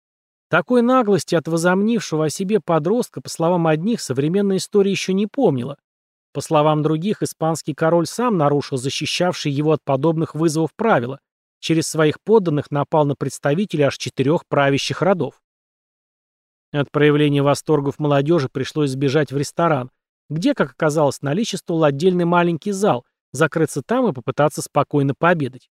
Такой наглости от возомнившего о себе подростка, по словам одних, современная история еще не помнила. По словам других, испанский король сам нарушил защищавшие его от подобных вызовов правила. Через своих подданных напал на представителей аж четырех правящих родов. От проявления восторгов молодежи пришлось сбежать в ресторан, где, как оказалось, наличествовал отдельный маленький зал, закрыться там и попытаться спокойно пообедать.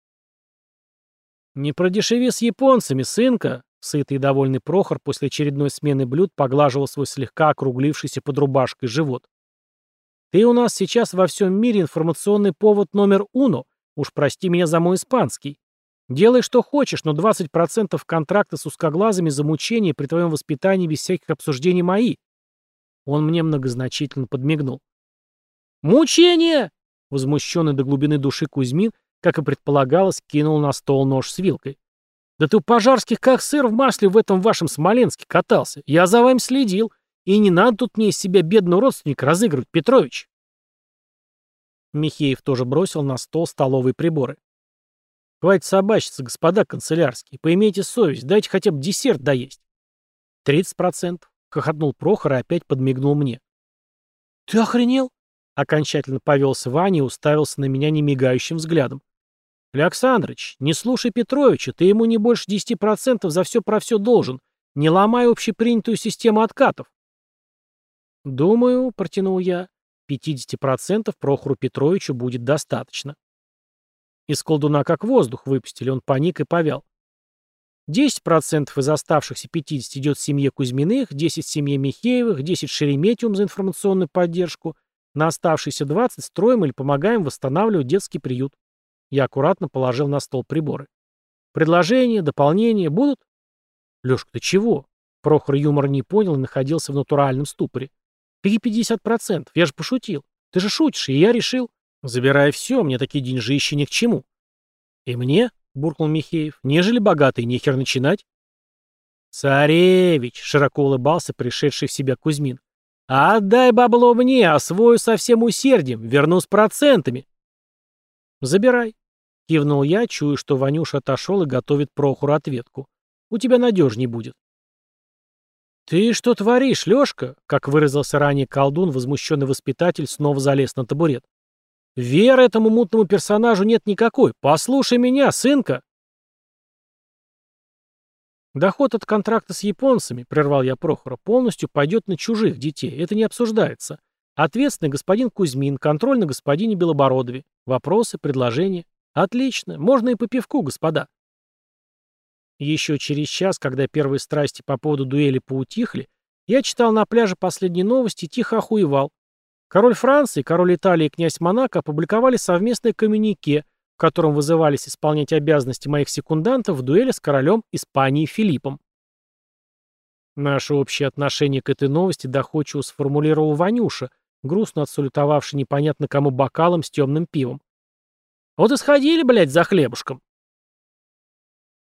«Не продешеви с японцами, сынка!» Сытый и довольный Прохор после очередной смены блюд поглаживал свой слегка округлившийся под рубашкой живот. «Ты у нас сейчас во всем мире информационный повод номер уно, уж прости меня за мой испанский. Делай, что хочешь, но 20% контракта с узкоглазыми за мучение при твоем воспитании без всяких обсуждений мои. Он мне многозначительно подмигнул. «Мучение!» Возмущенный до глубины души Кузьмин, как и предполагалось, кинул на стол нож с вилкой. «Да ты у пожарских как сыр в масле в этом вашем Смоленске катался. Я за вами следил. И не надо тут мне из себя бедного родственника разыгрывать, Петрович». Михеев тоже бросил на стол столовые приборы. «Хватит собачиться, господа канцелярские. Поимейте совесть, дайте хотя бы десерт доесть». «Тридцать процентов. Хохотнул Прохор и опять подмигнул мне. «Ты охренел?» Окончательно повелся Ваня и уставился на меня немигающим взглядом. «Александрыч, не слушай Петровича, ты ему не больше 10% за все про все должен. Не ломай общепринятую систему откатов». «Думаю», — протянул я, — «50% Прохору Петровичу будет достаточно». Из колдуна как воздух выпустили, он паник и повял. 10% из оставшихся 50 идет семье Кузьминых, 10 семье Михеевых, 10 Шереметиум за информационную поддержку. На оставшиеся 20 строим или помогаем восстанавливать детский приют. Я аккуратно положил на стол приборы. Предложения, дополнения будут? Лешка, ты чего? Прохор юмор не понял и находился в натуральном ступоре. Какие 50%? Я же пошутил. Ты же шутишь, и я решил. Забирай все, мне такие деньжищи ни к чему. И мне? буркнул Михеев. «Нежели богатый, нехер начинать». «Царевич!» — широко улыбался пришедший в себя Кузьмин. «Отдай бабло мне, освою со всем усердием, верну с процентами». «Забирай», — кивнул я, чую, что Ванюша отошел и готовит Прохору ответку. «У тебя надежней будет». «Ты что творишь, Лёшка?» — как выразился ранее колдун, возмущенный воспитатель снова залез на табурет. «Веры этому мутному персонажу нет никакой. Послушай меня, сынка!» «Доход от контракта с японцами, — прервал я Прохора, — полностью пойдет на чужих детей. Это не обсуждается. Ответственный господин Кузьмин, контроль на господине Белобородове. Вопросы, предложения. Отлично. Можно и по пивку, господа». Еще через час, когда первые страсти по поводу дуэли поутихли, я читал на пляже последние новости и тихо охуевал. Король Франции, король Италии и князь Монако опубликовали совместное коммюнике, в котором вызывались исполнять обязанности моих секундантов в дуэли с королем Испании Филиппом. Наше общее отношение к этой новости доходчиво сформулировал Ванюша, грустно отсалютовавший непонятно кому бокалом с темным пивом. «Вот и сходили, блядь, за хлебушком».